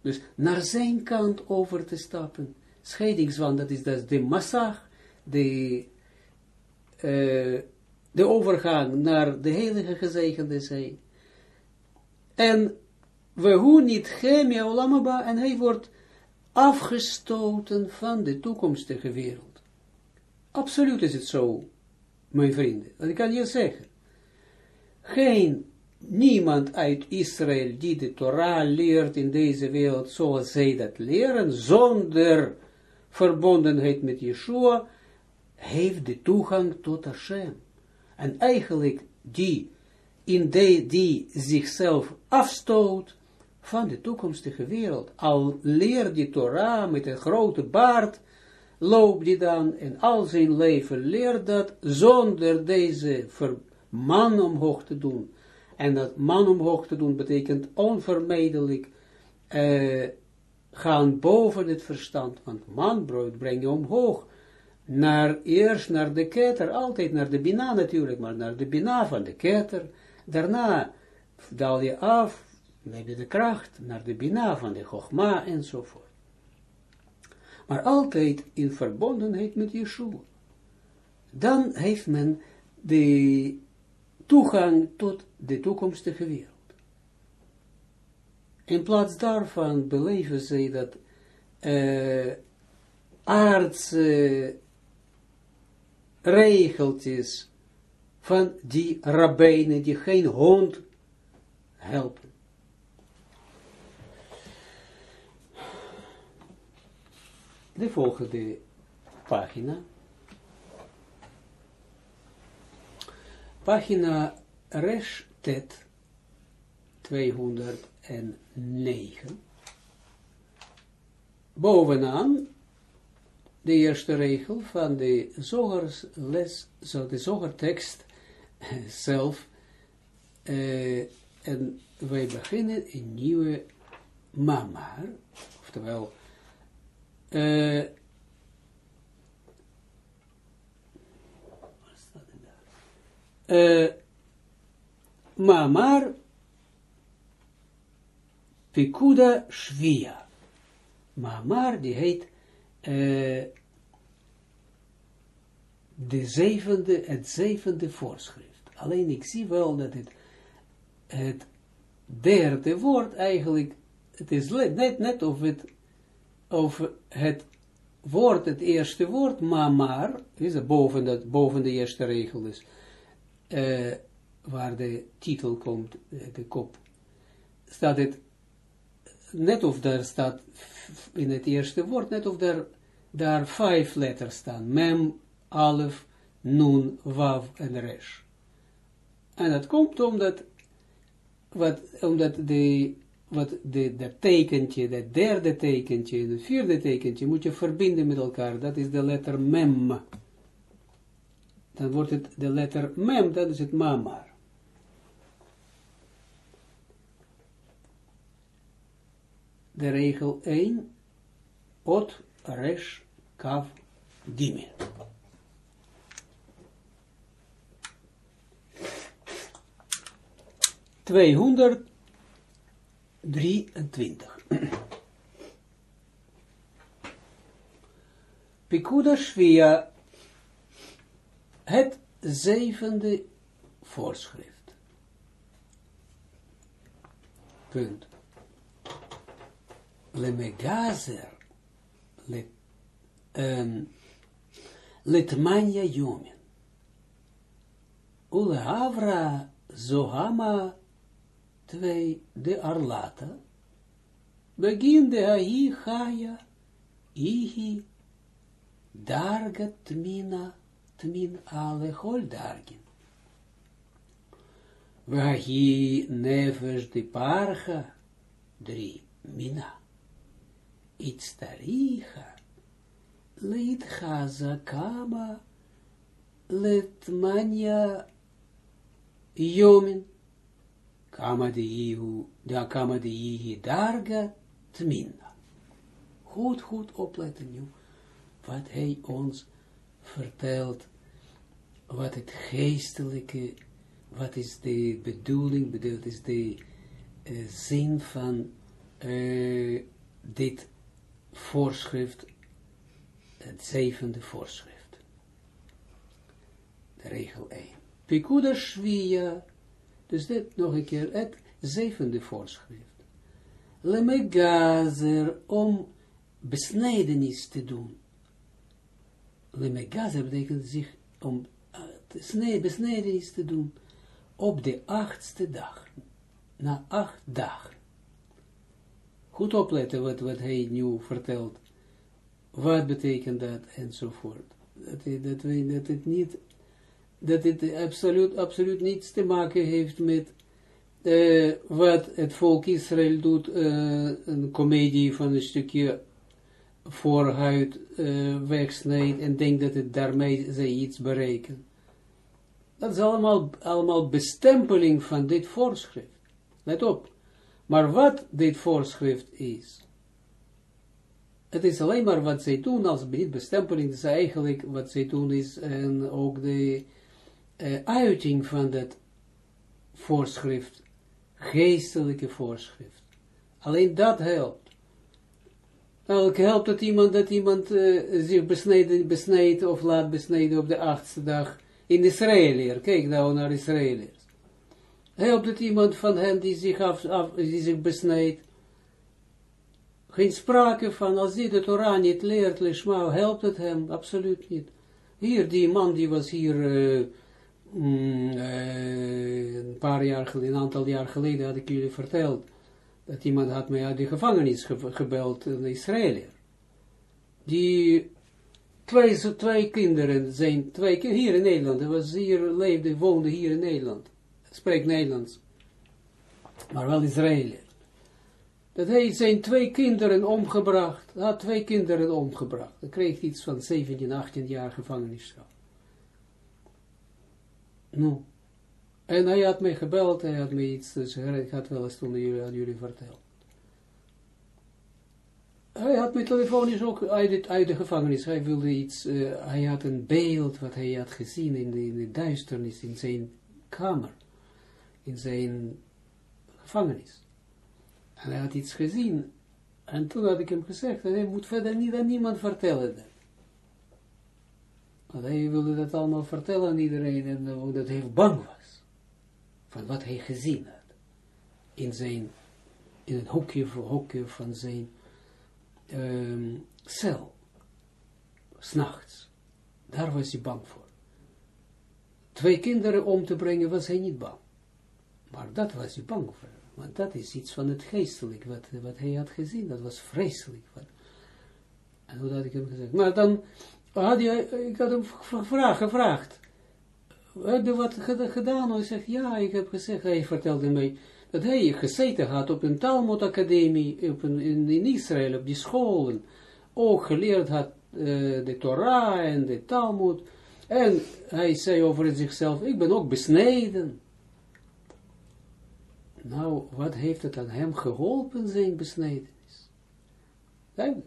dus naar zijn kant over te stappen, scheidingswand, dat is dus de massag, de, uh, de overgang naar de heilige gezegende zijn. En we hoe niet chemia olamaba, en hij wordt afgestoten van de toekomstige wereld. Absoluut is het zo, mijn vrienden. Dat ik kan je zeggen. Geen, niemand uit Israël die de Torah leert in deze wereld zoals zij dat leren, zonder verbondenheid met Yeshua, heeft de toegang tot Hashem. En eigenlijk die, in de, die zichzelf afstoot van de toekomstige wereld, al leert die Torah met een grote baard, loopt die dan in al zijn leven leert dat, zonder deze man omhoog te doen. En dat man omhoog te doen betekent onvermijdelijk uh, gaan boven het verstand, want man breng je omhoog naar, eerst naar de ketter, altijd naar de bina natuurlijk, maar naar de bina van de ketter. Daarna daal je af, neem je de kracht naar de bina van de chogma enzovoort. Maar altijd in verbondenheid met Yeshua. Dan heeft men de toegang tot de toekomstige wereld. In plaats daarvan beleven zij dat uh, aardse regeltjes van die rabbijnen die geen hond helpen. De volgende pagina. Pagina Resh Tet 209. Bovenaan de eerste regel van de zogersles, zo de zogertekst zelf, uh, en wij beginnen een nieuwe mamar, oftewel, uh, uh, Pikuda Shvia. Mamar, die heet uh, de zevende, het zevende voorschrift. Alleen ik zie wel dat het, het derde woord eigenlijk, het is net, net of het, of het woord, het eerste woord, maar, is het boven, dat, boven de eerste regel is, uh, waar de titel komt, de kop, staat het, net of daar staat in het eerste woord, net of daar, daar vijf letters staan. Mem, alef, nun, wav en resh. En dat komt omdat, wat, omdat de, wat de, dat tekentje, dat derde tekentje en het vierde tekentje moet je verbinden met elkaar. Dat is de letter mem. Dan wordt het de letter mem, dat is het mamar. De regel 1 Ot Resh Kav Gimel. Tweehonderd drieëntwintig. Pikuda Shvia, het zevende voorschrift. Punt. Lemegazer let, um, letmanja jomen. Ule avra zohama twee de arlata. Begin de hai chaya ihi darga tmina tmin ale hol dargin. Vahi nefesh de parcha drie mina itztaricha, leit haza kama, letmania jomin, kama de ihu, da kama de ihi darga tminna. Goed, goed opletten nu, wat hij ons vertelt, wat het geestelijke, wat is de bedoeling, bedoeld is de uh, zin van uh, dit voorschrift het zevende voorschrift. De regel 1. Pikuda Shvia, dus dit nog een keer, het zevende voorschrift. Lemegazer, om besnedenis te doen. Lemegazer betekent zich om uh, besnedenis te doen op de achtste dag. Na acht dagen. Goed opletten wat, hij nu vertelt. Wat betekent dat enzovoort. Dat, dat, dat het niet, dat het absoluut, absoluut niets te maken heeft met uh, wat het volk Israël doet, uh, een komedie van een stukje voorhuid uh, wegsnijdt en denkt dat het daarmee zij iets bereiken. Dat is allemaal, allemaal bestempeling van dit voorschrift. Let op. Maar wat dit voorschrift is, het is alleen maar wat zij doen als bestempeling, is eigenlijk wat zij doen is, en ook de uh, uiting van dat voorschrift, geestelijke voorschrift. Alleen dat helpt. Nou, helpt dat iemand, dat iemand uh, zich besneden, besnijdt of laat besnijden op de achtste dag in Israëliër. Kijk nou naar Israëliërs. Helpt het iemand van hen die zich, af, die zich besnijdt? Geen sprake van, als hij de Torah niet leert, Lishma, helpt het hem? Absoluut niet. Hier, die man die was hier uh, een paar jaar geleden, een aantal jaar geleden had ik jullie verteld, dat iemand had mij uit de gevangenis ge gebeld, een Israëliër. Die twee, twee kinderen zijn, twee hier in Nederland, was hier, leefde, woonde hier in Nederland, spreekt Nederlands, maar wel Israëliër. Dat hij zijn twee kinderen omgebracht, had twee kinderen omgebracht. Dan kreeg iets van 17, 18 jaar gevangenisstraf. Nou, en hij had mij gebeld, hij had mij iets, dus ik had wel eens toen jullie, aan jullie verteld. Hij had mij telefonisch ook uit, de gevangenis, hij wilde iets, uh, hij had een beeld wat hij had gezien in de, in de duisternis, in zijn kamer, in zijn gevangenis. En hij had iets gezien. En toen had ik hem gezegd, hij moet verder niet aan niemand vertellen. Want hij wilde dat allemaal vertellen aan iedereen en dat hij bang was. Van wat hij gezien had. In zijn, in het hoekje, hoekje van zijn um, cel. S'nachts. Daar was hij bang voor. Twee kinderen om te brengen was hij niet bang. Maar dat was hij bang voor. Want dat is iets van het geestelijk, wat, wat hij had gezien, dat was vreselijk. En hoe had ik hem gezegd? Maar dan had hij, ik had hem gevraagd, gevraagd. Heb je wat gedaan? Hij zegt, ja, ik heb gezegd, hij vertelde mij, dat hij gezeten had op een Talmud Academie in, Israël, op die scholen, ook geleerd had uh, de Torah en de Talmud, en hij zei over zichzelf, ik ben ook besneden. Nou, wat heeft het aan hem geholpen, zijn besnedenis? Duidelijk.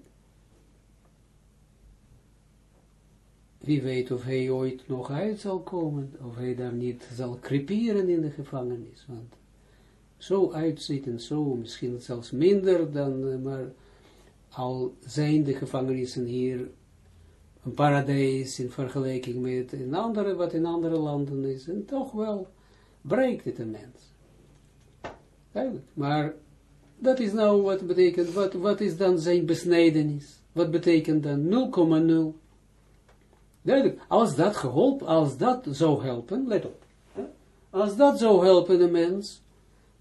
Wie weet of hij ooit nog uit zal komen, of hij daar niet zal creperen in de gevangenis, want zo uitzitten, zo misschien zelfs minder dan, eh, maar al zijn de gevangenissen hier een paradijs in vergelijking met in andere, wat in andere landen is, en toch wel breekt het een mens. Maar dat is nou wat betekent, wat, wat is dan zijn besnijdenis? Wat betekent dan 0,0? Duidelijk, als dat geholpen, als dat zou helpen, let op. Als dat zou helpen de mens,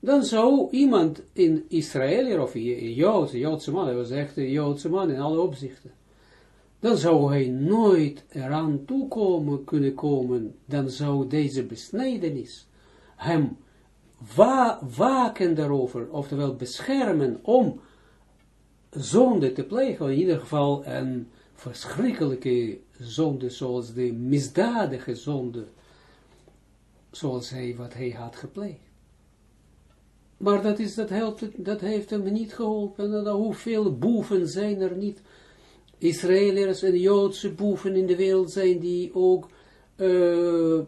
dan zou iemand in Israël, of Joodse, Joodse man, hij was echt een Joodse man in alle opzichten, dan zou hij nooit eraan toekomen kunnen komen, dan zou deze besnijdenis hem wa waken daarover, oftewel beschermen om zonde te plegen, in ieder geval een verschrikkelijke zonde, zoals de misdadige zonde, zoals hij, wat hij had gepleegd. Maar dat, is, dat, helpt, dat heeft hem niet geholpen. En hoeveel boeven zijn er niet, Israëliërs en Joodse boeven in de wereld zijn, die ook uh,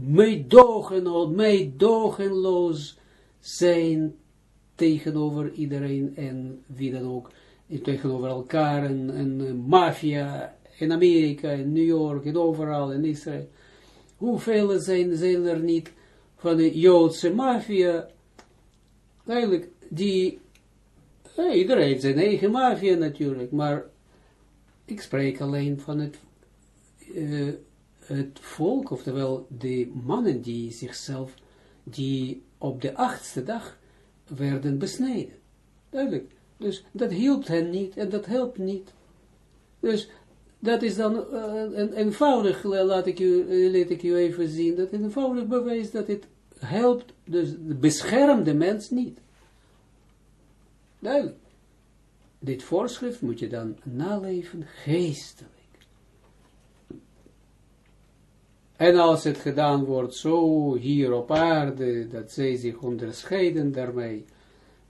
meedogen, meedogenloos zijn tegenover iedereen en wie dan ook, tegenover elkaar, een, een maffia in Amerika, in New York, in overal, in Israël. Hoeveel zijn, zijn er niet van de Joodse maffia, eigenlijk, die, iedereen heeft zijn eigen maffia natuurlijk, maar ik spreek alleen van het, uh, het volk, oftewel de mannen die zichzelf, die op de achtste dag werden besneden. Duidelijk. Dus dat hielp hen niet en dat helpt niet. Dus dat is dan uh, een eenvoudig, laat ik, u, laat ik u even zien, dat een eenvoudig bewijs dat het helpt, dus beschermt de mens niet. Duidelijk. Dit voorschrift moet je dan naleven geestelijk. En als het gedaan wordt zo hier op aarde, dat zij zich onderscheiden daarmee,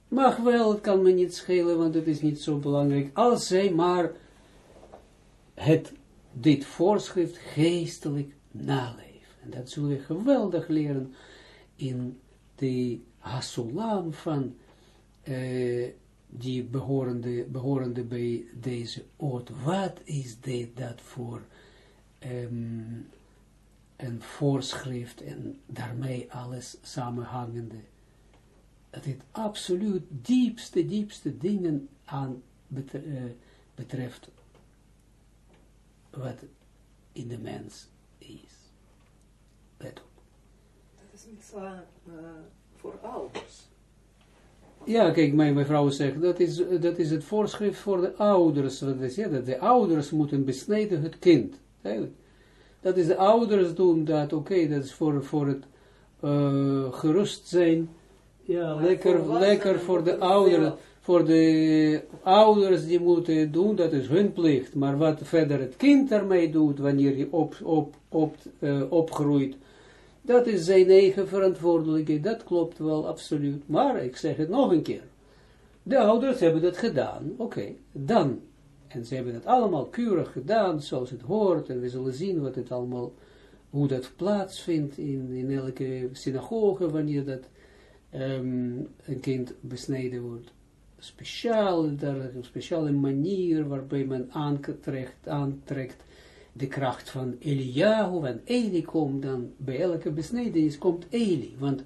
mag wel, het kan me niet schelen, want het is niet zo belangrijk, als zij maar het, dit voorschrift geestelijk naleven. En dat zullen we geweldig leren in de hasulam van uh, die behorende, behorende bij deze oot. Wat is dit dat voor um, een voorschrift en daarmee alles samenhangende? Dat het absoluut diepste, diepste dingen aan betreft wat in de mens is. Let op. Dat is niet uh, voor ouders. Ja, kijk, mijn mevrouw zegt, dat is, dat is het voorschrift voor de ouders. Wat is, ja, dat de ouders moeten besneden het kind. Dat is de ouders doen dat, oké, dat is voor, voor het uh, gerust zijn. Ja, lekker, lekker voor de ouders. Voor de ouders die moeten doen, dat is hun plicht. Maar wat verder het kind daarmee doet, wanneer je op, op, op, uh, opgroeit, dat is zijn eigen verantwoordelijkheid, dat klopt wel, absoluut. Maar ik zeg het nog een keer. De ouders hebben dat gedaan, oké, dan. En ze hebben het allemaal keurig gedaan, zoals het hoort. En we zullen zien wat het allemaal, hoe dat plaatsvindt in, in elke synagoge, wanneer dat um, een kind besneden wordt. Speciaal, daar een speciale manier waarbij men aantrekt, aantrekt de kracht van Eliyahu, en Eli komt dan, bij elke besnedenis komt Eli, want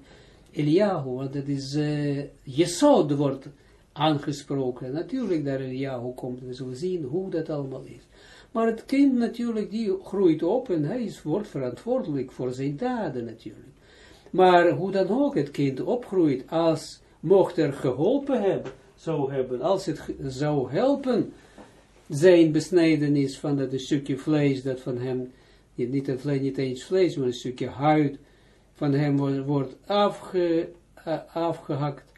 Eliyahu, want dat is, uh, Jesod wordt aangesproken, natuurlijk daar Eliyahu komt, we zullen zien hoe dat allemaal is. Maar het kind natuurlijk, die groeit op en hij is, wordt verantwoordelijk voor zijn daden natuurlijk. Maar hoe dan ook het kind opgroeit, als mocht er geholpen hebben, zou hebben, als het zou helpen, zijn besnijdenis van dat een stukje vlees dat van hem, niet, vlees, niet eens vlees, maar een stukje huid van hem wordt, afge, uh, afgehakt,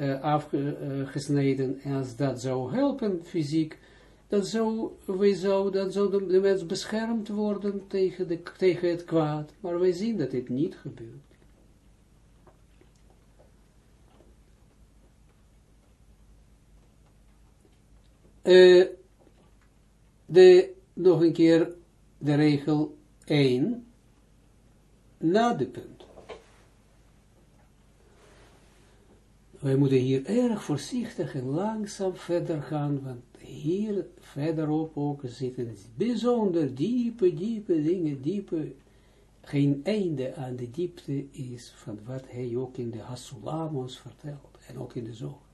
uh, afgesneden, en als dat zou helpen fysiek, dan zou, we zou, dan zou de, de mens beschermd worden tegen, de, tegen het kwaad. Maar wij zien dat dit niet gebeurt. Uh, de, nog een keer de regel 1 na de punt. Wij moeten hier erg voorzichtig en langzaam verder gaan, want hier verderop ook zitten bijzonder diepe, diepe dingen, diepe, geen einde aan de diepte is van wat hij ook in de Hasulamos vertelt, en ook in de zorg.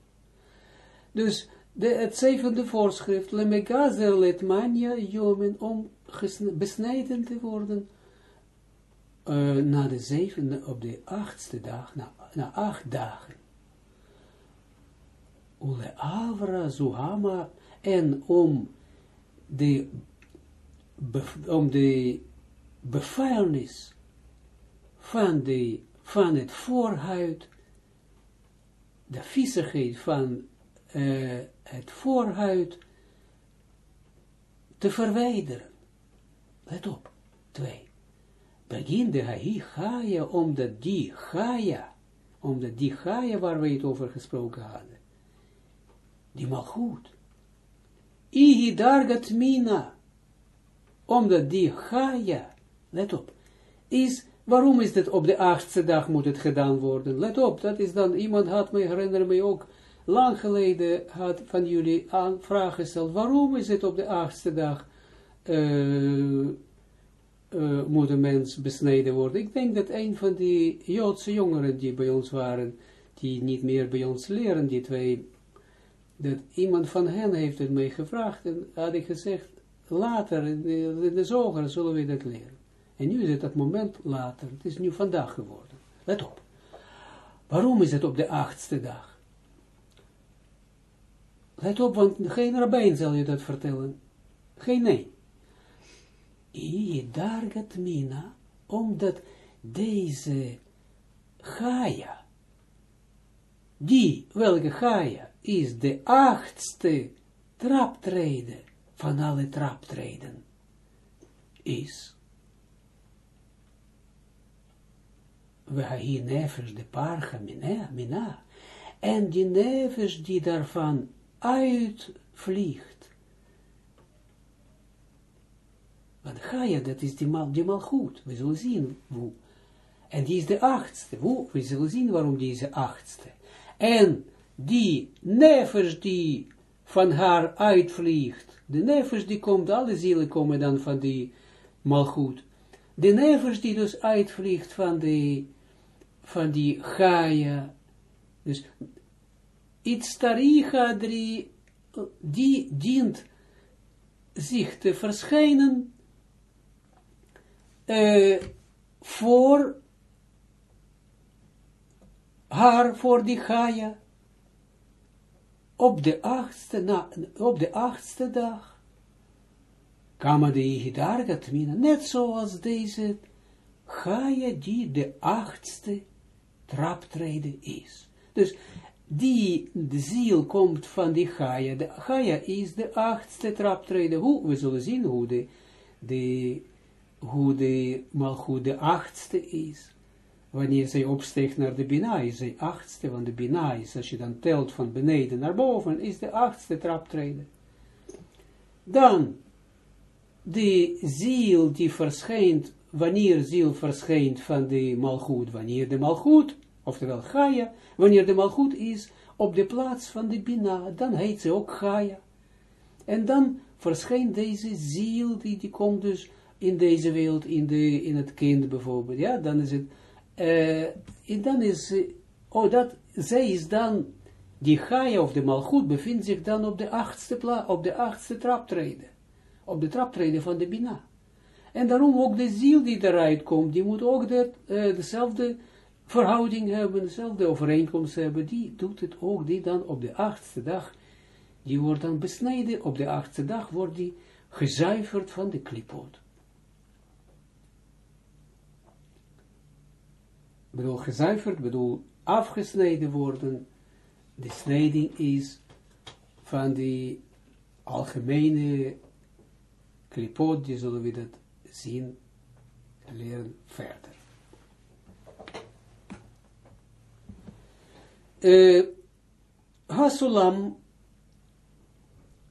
Dus, de, het zevende voorschrift, lemegazer let mania jomen, om besneden te worden, uh, na de zevende, op de achtste dag, na, na acht dagen. Ule avra zuhama, en om de, om de bevuilnis van, de, van het voorhuid, de viezigheid van uh, het voorhuid te verwijderen. Let op. Twee. Begin de Hahi Gaia, omdat die Gaia, omdat die Gaia waar we het over gesproken hadden, die mag goed. Ihi dargat mina, omdat die Gaia, let op, is, waarom is het op de achtste dag moet het gedaan worden? Let op, dat is dan, iemand had me, herinner me ook, lang geleden had van jullie aan vraag gesteld, waarom is het op de achtste dag uh, uh, moet een mens besneden worden? Ik denk dat een van die Joodse jongeren die bij ons waren, die niet meer bij ons leren, die twee, dat iemand van hen heeft het mij gevraagd en had ik gezegd, later in de, de zoger zullen we dat leren. En nu is het dat moment later, het is nu vandaag geworden. Let op. Waarom is het op de achtste dag? Let op, want geen rabbijn zal je dat vertellen. Geen nee. I dargat mina, omdat deze Gaia, die, welke Gaia, is de achtste traptreden van alle traptreden, is we hier nefesh de parcha mina, en die nefesh die daarvan uitvliegt. Want Gaia, dat is die, mal, die goed. We zullen zien hoe. En die is de achtste. Hoe? We zullen zien waarom die is de achtste. En die nefesh die van haar uitvliegt. De nefesh die komt, alle zielen komen dan van die malgoed. De nefesh die dus uitvliegt van die van die Gaia. Dus iets drie, die dient zich te verschijnen uh, voor haar, voor die Gaia, op de achtste, na, op de achtste dag. Kama de Hidargatmina, net zoals deze Gaia die de achtste traptreden is. Dus die, de ziel komt van die Gaia. De Gaia is de achtste traptreden. Hoe? We zullen zien hoe de, de, hoe de Malchut de achtste is. Wanneer zij opsteegt naar de Bina, is zij achtste, want de Bina is, als je dan telt van beneden naar boven, is de achtste traptreden. Dan, de ziel die verschijnt, wanneer ziel verschijnt van de Malchut, wanneer de Malchut oftewel Gaia, wanneer de malgoed is op de plaats van de Bina, dan heet ze ook Gaia. En dan verschijnt deze ziel, die, die komt dus in deze wereld, in, de, in het kind bijvoorbeeld, ja, dan is het, en dan is, oh, dat, zij is dan, die Gaia of de malgoed bevindt zich dan op de achtste, pla op de achtste traptreden, op de traptreden van de Bina. En daarom ook de ziel die eruit komt, die moet ook dat, dezelfde verhouding hebben, dezelfde overeenkomst hebben, die doet het ook, die dan op de achtste dag, die wordt dan besneden, op de achtste dag wordt die gezuiverd van de klipoot. Bedoel, gezuiverd, bedoel, afgesneden worden, de snijding is van die algemene klipoot, die zullen we dat zien, leren verder. uh, Hasulam,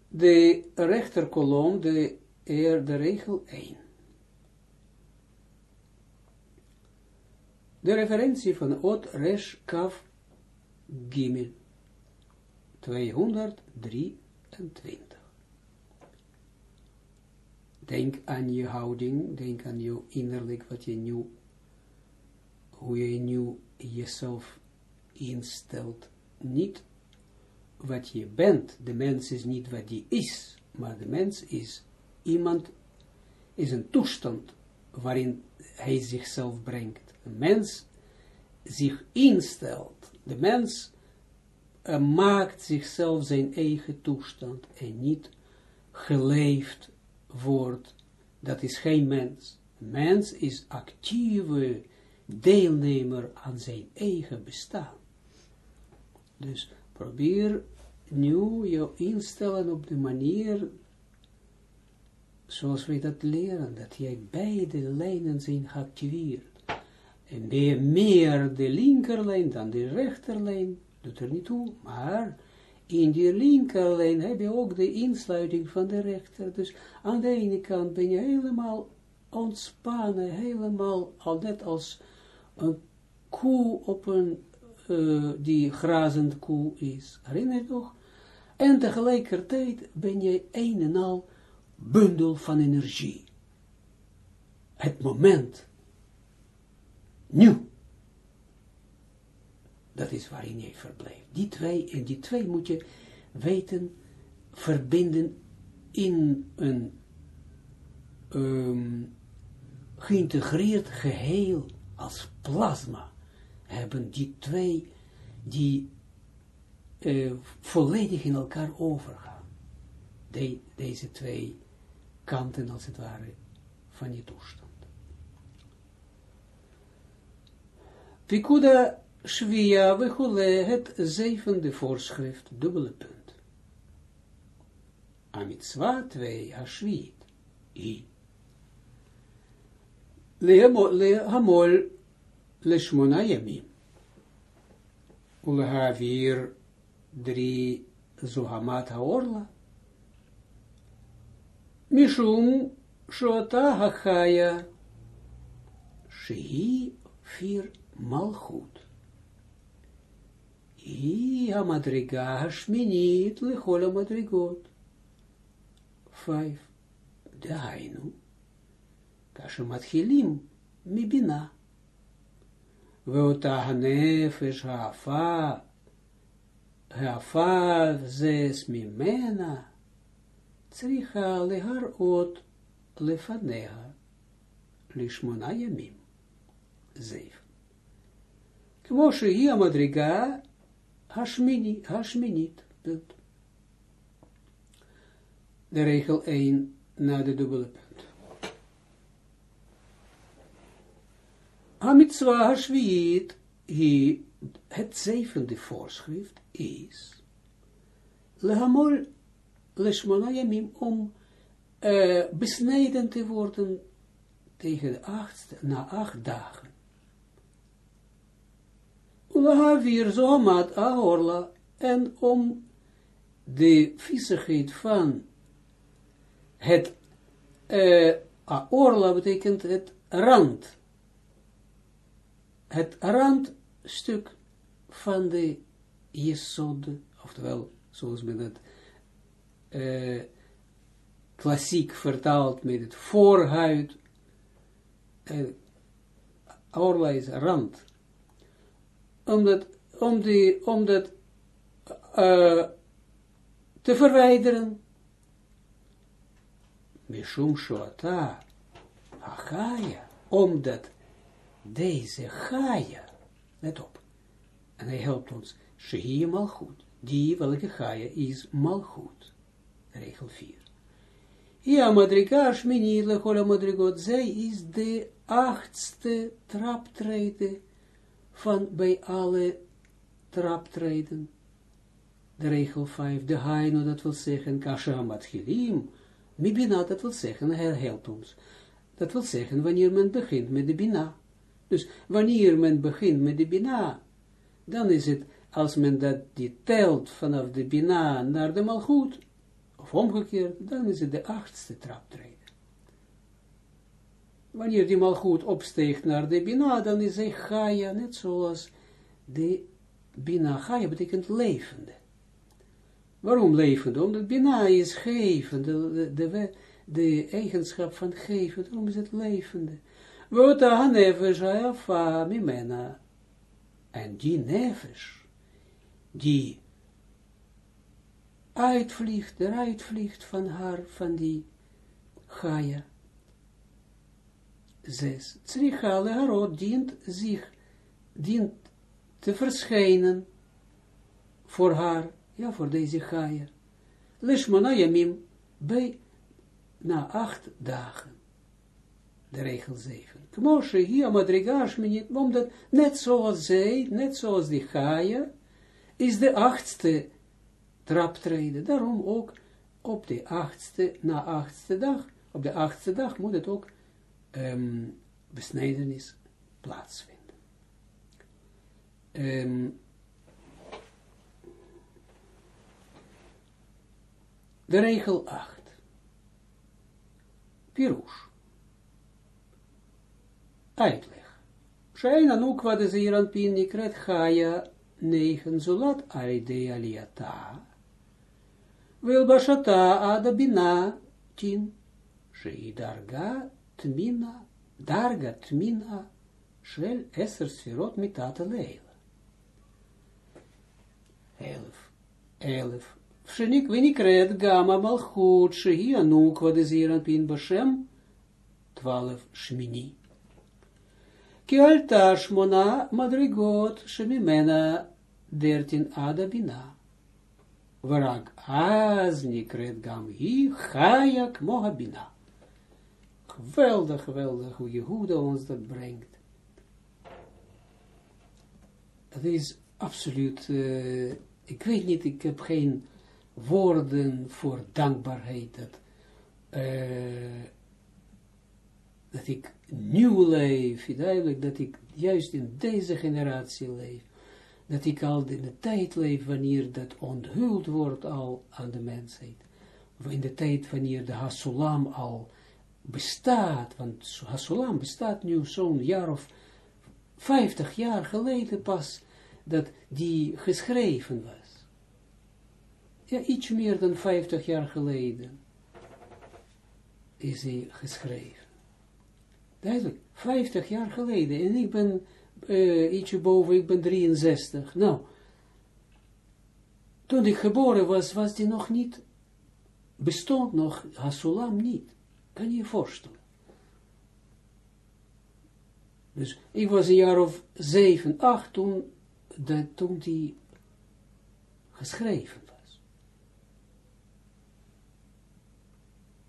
de rechterkolom, de, de regel 1. De referentie van Ot Resh Kaf Gimel 223. Denk aan je houding, denk aan je innerlijk, wat je nu, hoe je nu jezelf instelt. Niet wat je bent. De mens is niet wat hij is, maar de mens is iemand, is een toestand waarin hij zichzelf brengt. Mens zich instelt. De mens uh, maakt zichzelf zijn eigen toestand en niet geleefd wordt. Dat is geen mens. Mens is actieve deelnemer aan zijn eigen bestaan. Dus probeer nu je instellen op de manier zoals we dat leren, dat jij beide lijnen zijn geactiveerd. En je meer de linkerlijn dan de rechterlijn, doet er niet toe, maar in die linkerlijn heb je ook de insluiting van de rechter. Dus aan de ene kant ben je helemaal ontspannen, helemaal al net als een koe op een uh, die grazend koe is. Herinner je toch? En tegelijkertijd ben je een en al bundel van energie. Het moment. Nu. Dat is waarin je verblijft. Die twee, en die twee moet je weten, verbinden in een um, geïntegreerd geheel als plasma. Hebben die twee, die uh, volledig in elkaar overgaan. De, deze twee kanten, als het ware, van je toestand. Pikuda Shvia Vechule, het zevende voorschrift, dubbele punt. Amitswa 2, Hashvit, I. Lehamol, Leshmona Yamim. Ulehavir drie Zohamat Haorla. Mishum Shota Hachaya. Shehi Fir Malchut. I Amadriga Hashminit Lechola Madrigot. Vijf. Dainu. Kashamathilim Mibina. Veota Hanefesh Hafa Hafav zes mimena, צריכה להראות לפניה לשמונה ימים. זיו. כמו שהיא המדרגה השמיני, השמינית. De regel 1 na de dubbele punt. Hamitzwa hashviit hi het zevende voorschrift is lehamol leshmona yamim om uh, besneden te worden tegen de achtste, na acht dagen. Ulahavir zomat aorla en om de viezigheid van het uh, aorla betekent het rand. Het randstuk van de Jesod, oftewel, zoals men het uh, klassiek vertaalt met het voorhuid, uh, Orla is rand. Omdat, om, die, om dat uh, te verwijderen, Mishum Shoata, Achaya, omdat deze Chaya, let op, en hij helpt ons. Shehie malchut. Die welke Gaia is malchut. Regel 4. Ja, madriga shmini lechola madrigot. Zij is de achtste traptreden van bij alle traptreden. De regel 5. De haino, dat wil zeggen, kasha matchilim. Mibina, dat wil zeggen, hij ons. Dat wil zeggen, wanneer men begint met de bina. Dus wanneer men begint met de bina, dan is het, als men dat die telt vanaf de Bina naar de Malchut, of omgekeerd, dan is het de achtste traptreden. Wanneer die Malchut opsteegt naar de Bina, dan is hij Gaia, net zoals de Bina. Gaia betekent levende. Waarom levende? Omdat Bina is geven, de, de, de, eigenschap van geven, daarom is het levende. Wota hanefesh hayafa mimena en die nefesh, die uitvliegt, eruit vliegt van haar, van die Gaia. Zes. Tzrichale harot dient zich, dient te verschijnen voor haar, ja, voor deze Gaia. Lishmana yamim, bij, na acht dagen. De regel 7. Kmoshe hier madrigash niet, omdat net zoals zij, net zoals die Gaia, is de achtste traptreden. Daarom ook op de achtste, na achtste dag, op de achtste dag moet het ook um, besnijdenis plaatsvinden. Um, de regel 8. Pirush uitleg. Shaina nukwa de pin nikret chaya negen, zolat aide aliata, wil bashata ada bina, darga tmina, darga tmina, shel eser sferot mitata leila. Elf, elf, Shenik vinikret gama malchut, shehi anuk vadeziran pin bashem, twaalf shmini. Ki alta shmona madrigot, shemimena dertin ada bina. Az nikret gam hi, chayak moha bina. Geweldig, geweldig hoe Jehoede ons dat brengt. Dat is absoluut, uh, ik weet niet, ik heb geen woorden voor dankbaarheid, dat, uh, dat ik nieuw leef, duidelijk dat ik juist in deze generatie leef, dat ik al in de tijd leef wanneer dat onthuld wordt al aan de mensheid, in de tijd wanneer de Hasulam al bestaat, want Hasulam bestaat nu zo'n jaar of vijftig jaar geleden pas, dat die geschreven was ja, iets meer dan 50 jaar geleden is hij geschreven. Duidelijk, 50 jaar geleden. En ik ben uh, ietsje boven, ik ben 63. Nou, toen ik geboren was, was die nog niet, bestond nog Hasulam niet. Kan je je voorstellen. Dus ik was een jaar of 7, 8 toen, dat, toen die geschreven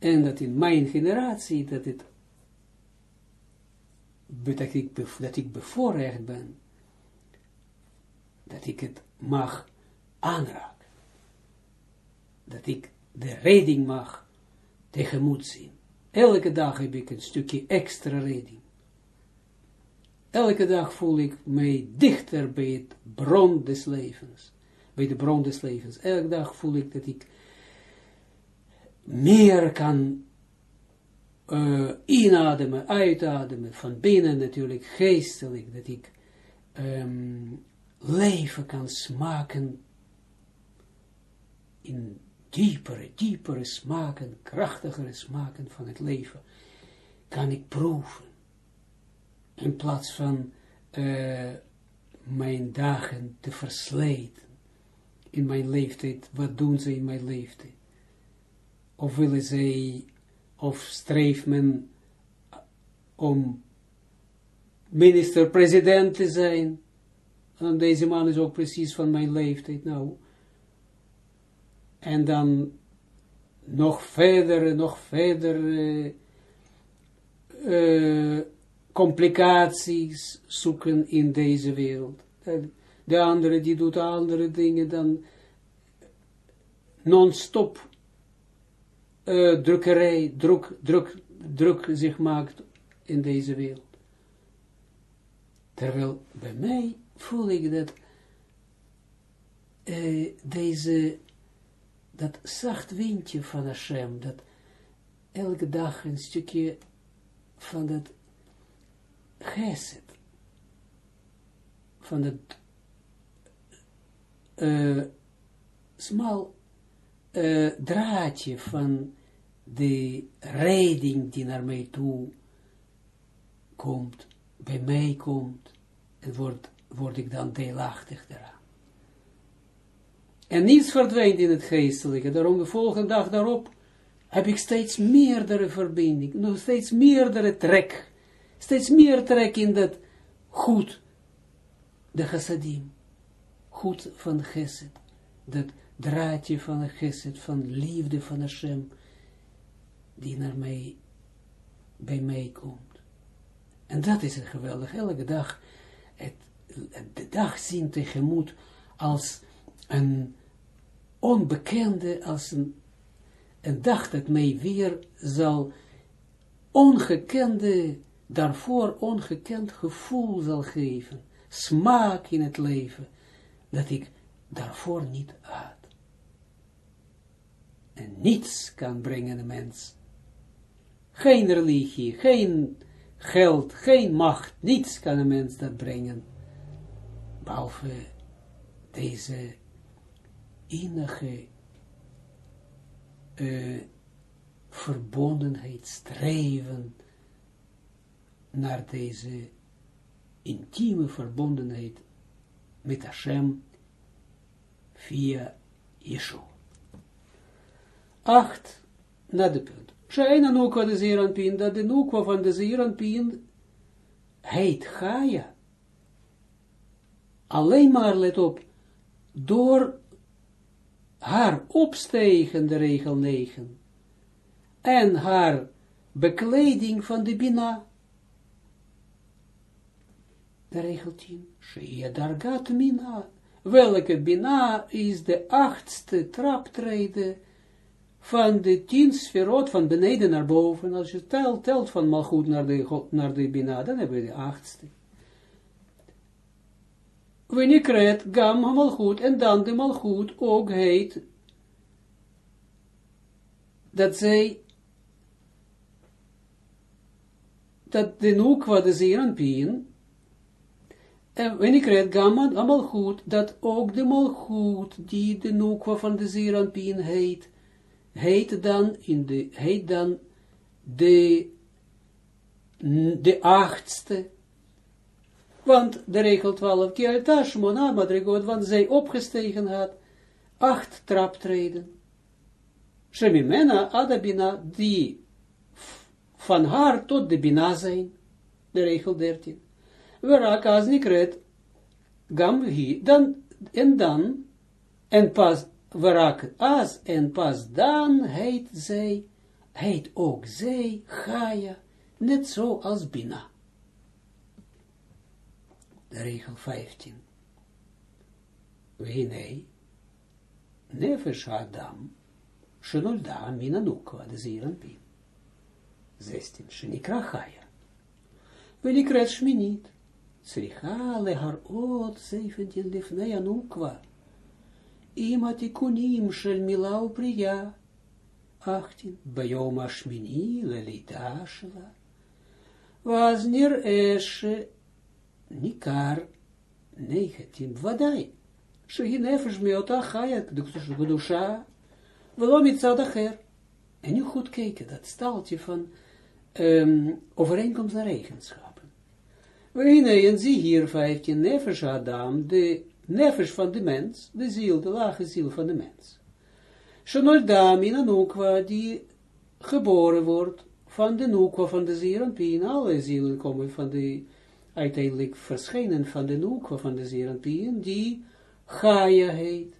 En dat in mijn generatie, dat, het, dat, ik, dat ik bevoorrecht ben, dat ik het mag aanraken. Dat ik de reding mag tegemoet zien. Elke dag heb ik een stukje extra reding. Elke dag voel ik mij dichter bij het bron des levens. Bij de bron des levens. Elke dag voel ik dat ik meer kan uh, inademen, uitademen, van binnen natuurlijk, geestelijk, dat ik um, leven kan smaken in diepere, diepere smaken, krachtigere smaken van het leven, kan ik proeven. In plaats van uh, mijn dagen te versleten in mijn leeftijd, wat doen ze in mijn leeftijd? of willen zij, of streeft men om minister-president te zijn. Deze man is ook precies van mijn leeftijd. Nou, en dan nog verder, nog verder uh, uh, complicaties zoeken in deze wereld. De andere die doet andere dingen dan non-stop uh, drukkerij, druk, druk, druk zich maakt in deze wereld. Terwijl bij mij voel ik dat deze, dat zacht windje van Hashem, dat elke dag een stukje van dat geset, van dat uh, smal uh, draadje van de redding die naar mij toe komt, bij mij komt, en word, word ik dan deelachtig daaraan. En niets verdwijnt in het geestelijke, daarom de volgende dag daarop heb ik steeds meerdere verbinding, nog steeds meerdere trek, steeds meer trek in dat goed, de chassadim, goed van geset, dat draadje van geset, van liefde van Hashem, die naar mij, bij mij komt. En dat is het geweldig. Elke dag, het, de dag zien tegemoet als een onbekende, als een, een dag dat mij weer zal ongekende, daarvoor ongekend gevoel zal geven. Smaak in het leven, dat ik daarvoor niet had. En niets kan brengen een mens geen religie, geen geld, geen macht, niets kan een mens dat brengen, behalve deze innige uh, verbondenheid, streven naar deze intieme verbondenheid met Hashem via Yeshua. Acht, na de punt. Sheina nukwa de zeeranpien, dat de nukwa van de zeeranpien heet Gaia. Alleen maar, let op, door haar opstijgende regel 9 en haar bekleding van de Bina. De regel 10. Shea dargat mina. Welke Bina is de achtste traptreden van de tien sferot van beneden naar boven. Als je telt, telt van Malchut naar de, naar de Bina, dan hebben we de achtste. Wenikret gam Malchut, en dan de Malchut ook heet, dat zij, dat de Nukwa de Zeranpien, en Wenikret gam Malchut, dat ook de Malchut, die de Nukwa van de Zeranpien heet, heet dan, in de, heet dan de, de achtste, want de regel 12, Kialta Shmona Madrigot, want zij opgestegen had, acht traptreden. Shemimena Adabina, die van haar tot de Bina zijn, de regel 13. Werak als nikret, gam hi, dan, en dan, en pas Warak as en pas dan heet zij, heet ook zij, Gaia, net zo als Bina. De regel 15. Weenei, nefesh Adam, shenolda min anukwa, de zieren pin. 16. Shenikra Gaia. Wenikret shminit. Sricha leharot 17 lifnei anukwa. Ima tikunim shel mila upriya. 18. Bayom ashmini lelita shela. Waznir eshe nikar 19. Wadai. Shehi nefesh meota chayat gdusha. Velo mitzad acher. En nu goed kijken, dat staaltje van um, overeenkomst naar eigenschappen. We en zie hier 15, nefesh Adam, de nefesh van de mens, de ziel, de lage ziel van de mens. Shenolda in anukwa, die geboren wordt van de nukwa van de zeeranpien. Alle zielen komen van de, uiteindelijk verschijnen van de nukwa van de zeeranpien, die Gaia heet.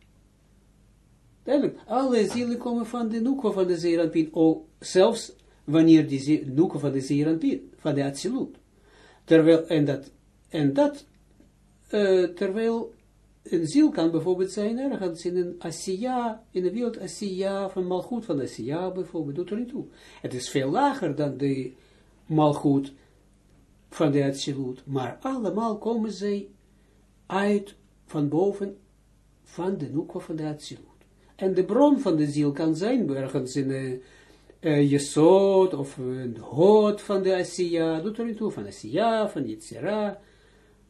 Duidelijk, alle zielen komen van de nukwa van de zeeranpien, oh, zelfs wanneer die nukwa van de zeeranpien, van de absolute. Terwijl, en dat, en dat, uh, terwijl een ziel kan bijvoorbeeld zijn ergens in een Asiya, in de wereld Asiya, van Malchut van Asiya bijvoorbeeld, doet er niet toe. Het is veel lager dan de Malchut van de Atsilut, maar allemaal komen zij uit van boven van de Nukwa van de Atsilut. En de bron van de ziel kan zijn ergens in uh, of een hoot van de Asiya, doet er niet toe, van Asiya, van Yitzira,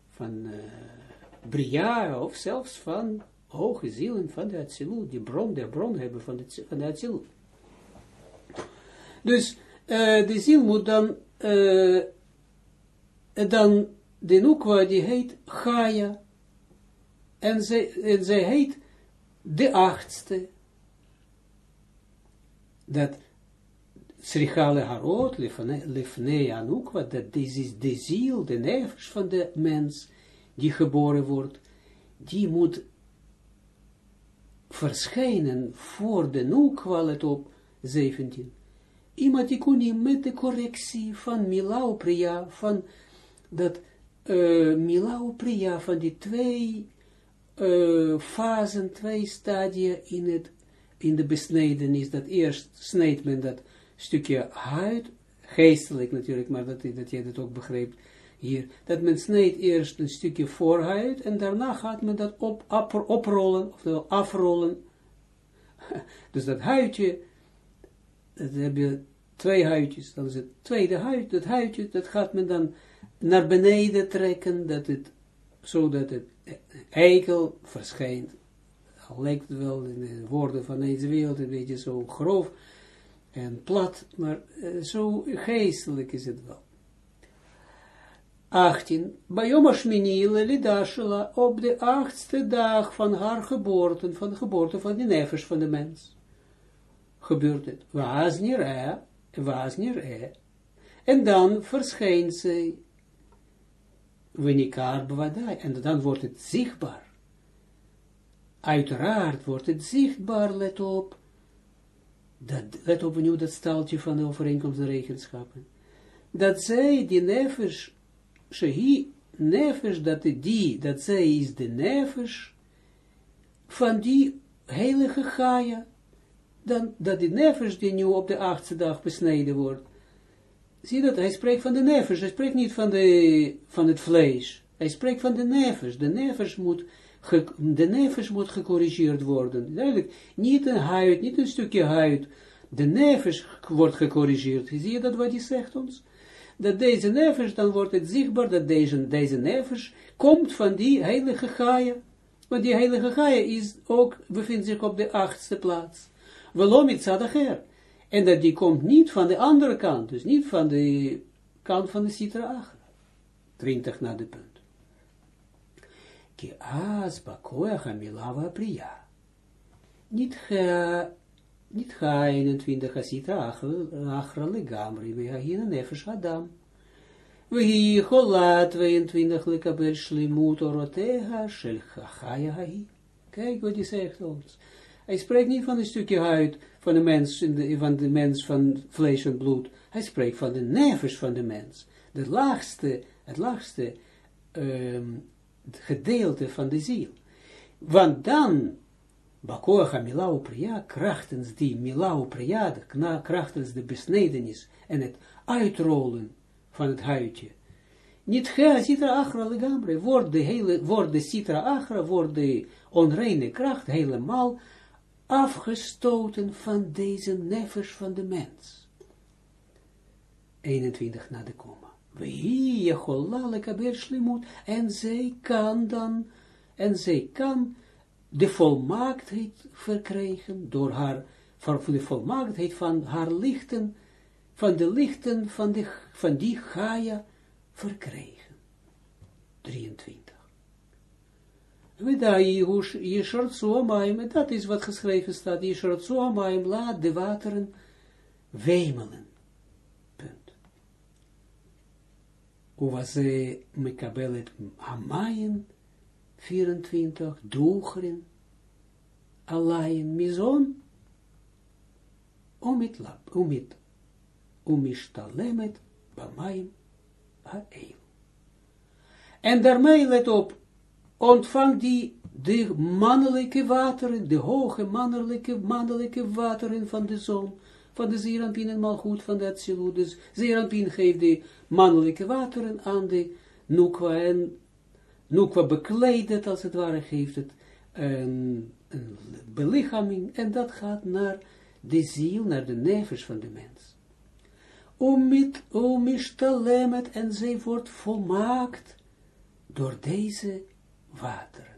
van... Uh, Bria, of zelfs van hoge zielen van de Atsilut, die bron der bron hebben van de, van de. Dus de ziel moet dan, dan de Nukwa, die heet Gaia, en zij, en zij heet de achtste, dat Srichale Harot, Lefnei Anukwa, dat dit is de ziel, de nefesh van de mens, die geboren wordt, die moet verschijnen voor de noekwalet op 17. Iemand die met de correctie van Milau Priya, van dat uh, Milau Priya, van die twee uh, fasen, twee stadia in, het, in de besnedenis, dat eerst snijdt men dat stukje huid, geestelijk natuurlijk, maar dat, dat je dat ook begreep, hier, dat men snijdt eerst een stukje voorhuid en daarna gaat men dat op, op, oprollen, of afrollen. Dus dat huidje, dat heb je twee huidjes, dan is het tweede huid, dat huidje, dat gaat men dan naar beneden trekken, dat het zodat het eikel verschijnt. Al lijkt het wel in de woorden van deze wereld een beetje zo grof en plat, maar uh, zo geestelijk is het wel. 18. Bayom Ashminile Lidashela op de achtste dag van haar geboorte, van de geboorte van de nefes van de mens. Gebeurt het. Was niet En dan verschijnt zij Bwadai. En dan wordt het zichtbaar. Uiteraard wordt het zichtbaar, let op. Dat, let op nu dat staltje van de overeenkomst en regenschappen. Dat zij, die nefesh, shehi nefesh, dat die, dat zij is de nefesh van die heilige Gaia. Dan, dat die nefesh die nu op de achtste dag besneden wordt, Zie dat, hij spreekt van de nevers, hij spreekt niet van, de, van het vlees. Hij spreekt van de nevers. De nevers moet, de nevers moet gecorrigeerd worden. Duidelijk, niet een huid, niet een stukje huid. De nevers wordt gecorrigeerd. Zie je dat wat hij zegt ons? Dat deze nevers, dan wordt het zichtbaar dat deze, deze nevers komt van die heilige Gaia. Want die heilige Gaia is ook, bevindt zich op de achtste plaats. Waarom het Sadacher? En dat die komt niet van de andere kant, dus niet van de kant van de Sitra Achra. 20 naar de punt. Ki as bakoach milava priya. Niet ga, niet ga 21 Sitra Achra legamri, we gaan nefesh Adam. We chola 22 lekabel shlimut orotega shel chachaya Kijk wat hij zegt ons. Hij spreekt niet van een stukje huid van de mens, in de, van de mens van vlees en bloed. Hij spreekt van de nevers van de mens. De laagste, het laagste um, gedeelte van de ziel. Want dan, Bakocha Milau Priya, krachtens die Milau Priya, krachtens de besnedenis en het uitrollen van het huidje. Niet ga Sitra Achra legambre, wordt de hele, de Sitra Achra, wordt de onreine kracht helemaal afgestoten van deze nefers van de mens. 21 na de komma. Wie je en zij kan dan, en zij kan de volmaaktheid verkrijgen door haar, voor de volmaaktheid van haar lichten, van de lichten van, de, van die Gaia verkrijgen. 23. Dat is wat geschreven staat. Yeshartsu laat de wateren wemelen. Punt. Uwaze mekabelet hamayen 24 dogeren alayen mizon omit lab, omit umistalemet bamayim ha'eil. En daarmee let op, ontvang die de mannelijke wateren, de hoge mannelijke, mannelijke wateren van de zon, van de Zeranpien en Malchut van de Atsilut. Dus geeft de mannelijke wateren aan de Nukwa en Nukwa bekleedt als het ware, geeft het een, een belichaming en dat gaat naar de ziel, naar de nevers van de mens. Om met, om en zij wordt volmaakt door deze wateren.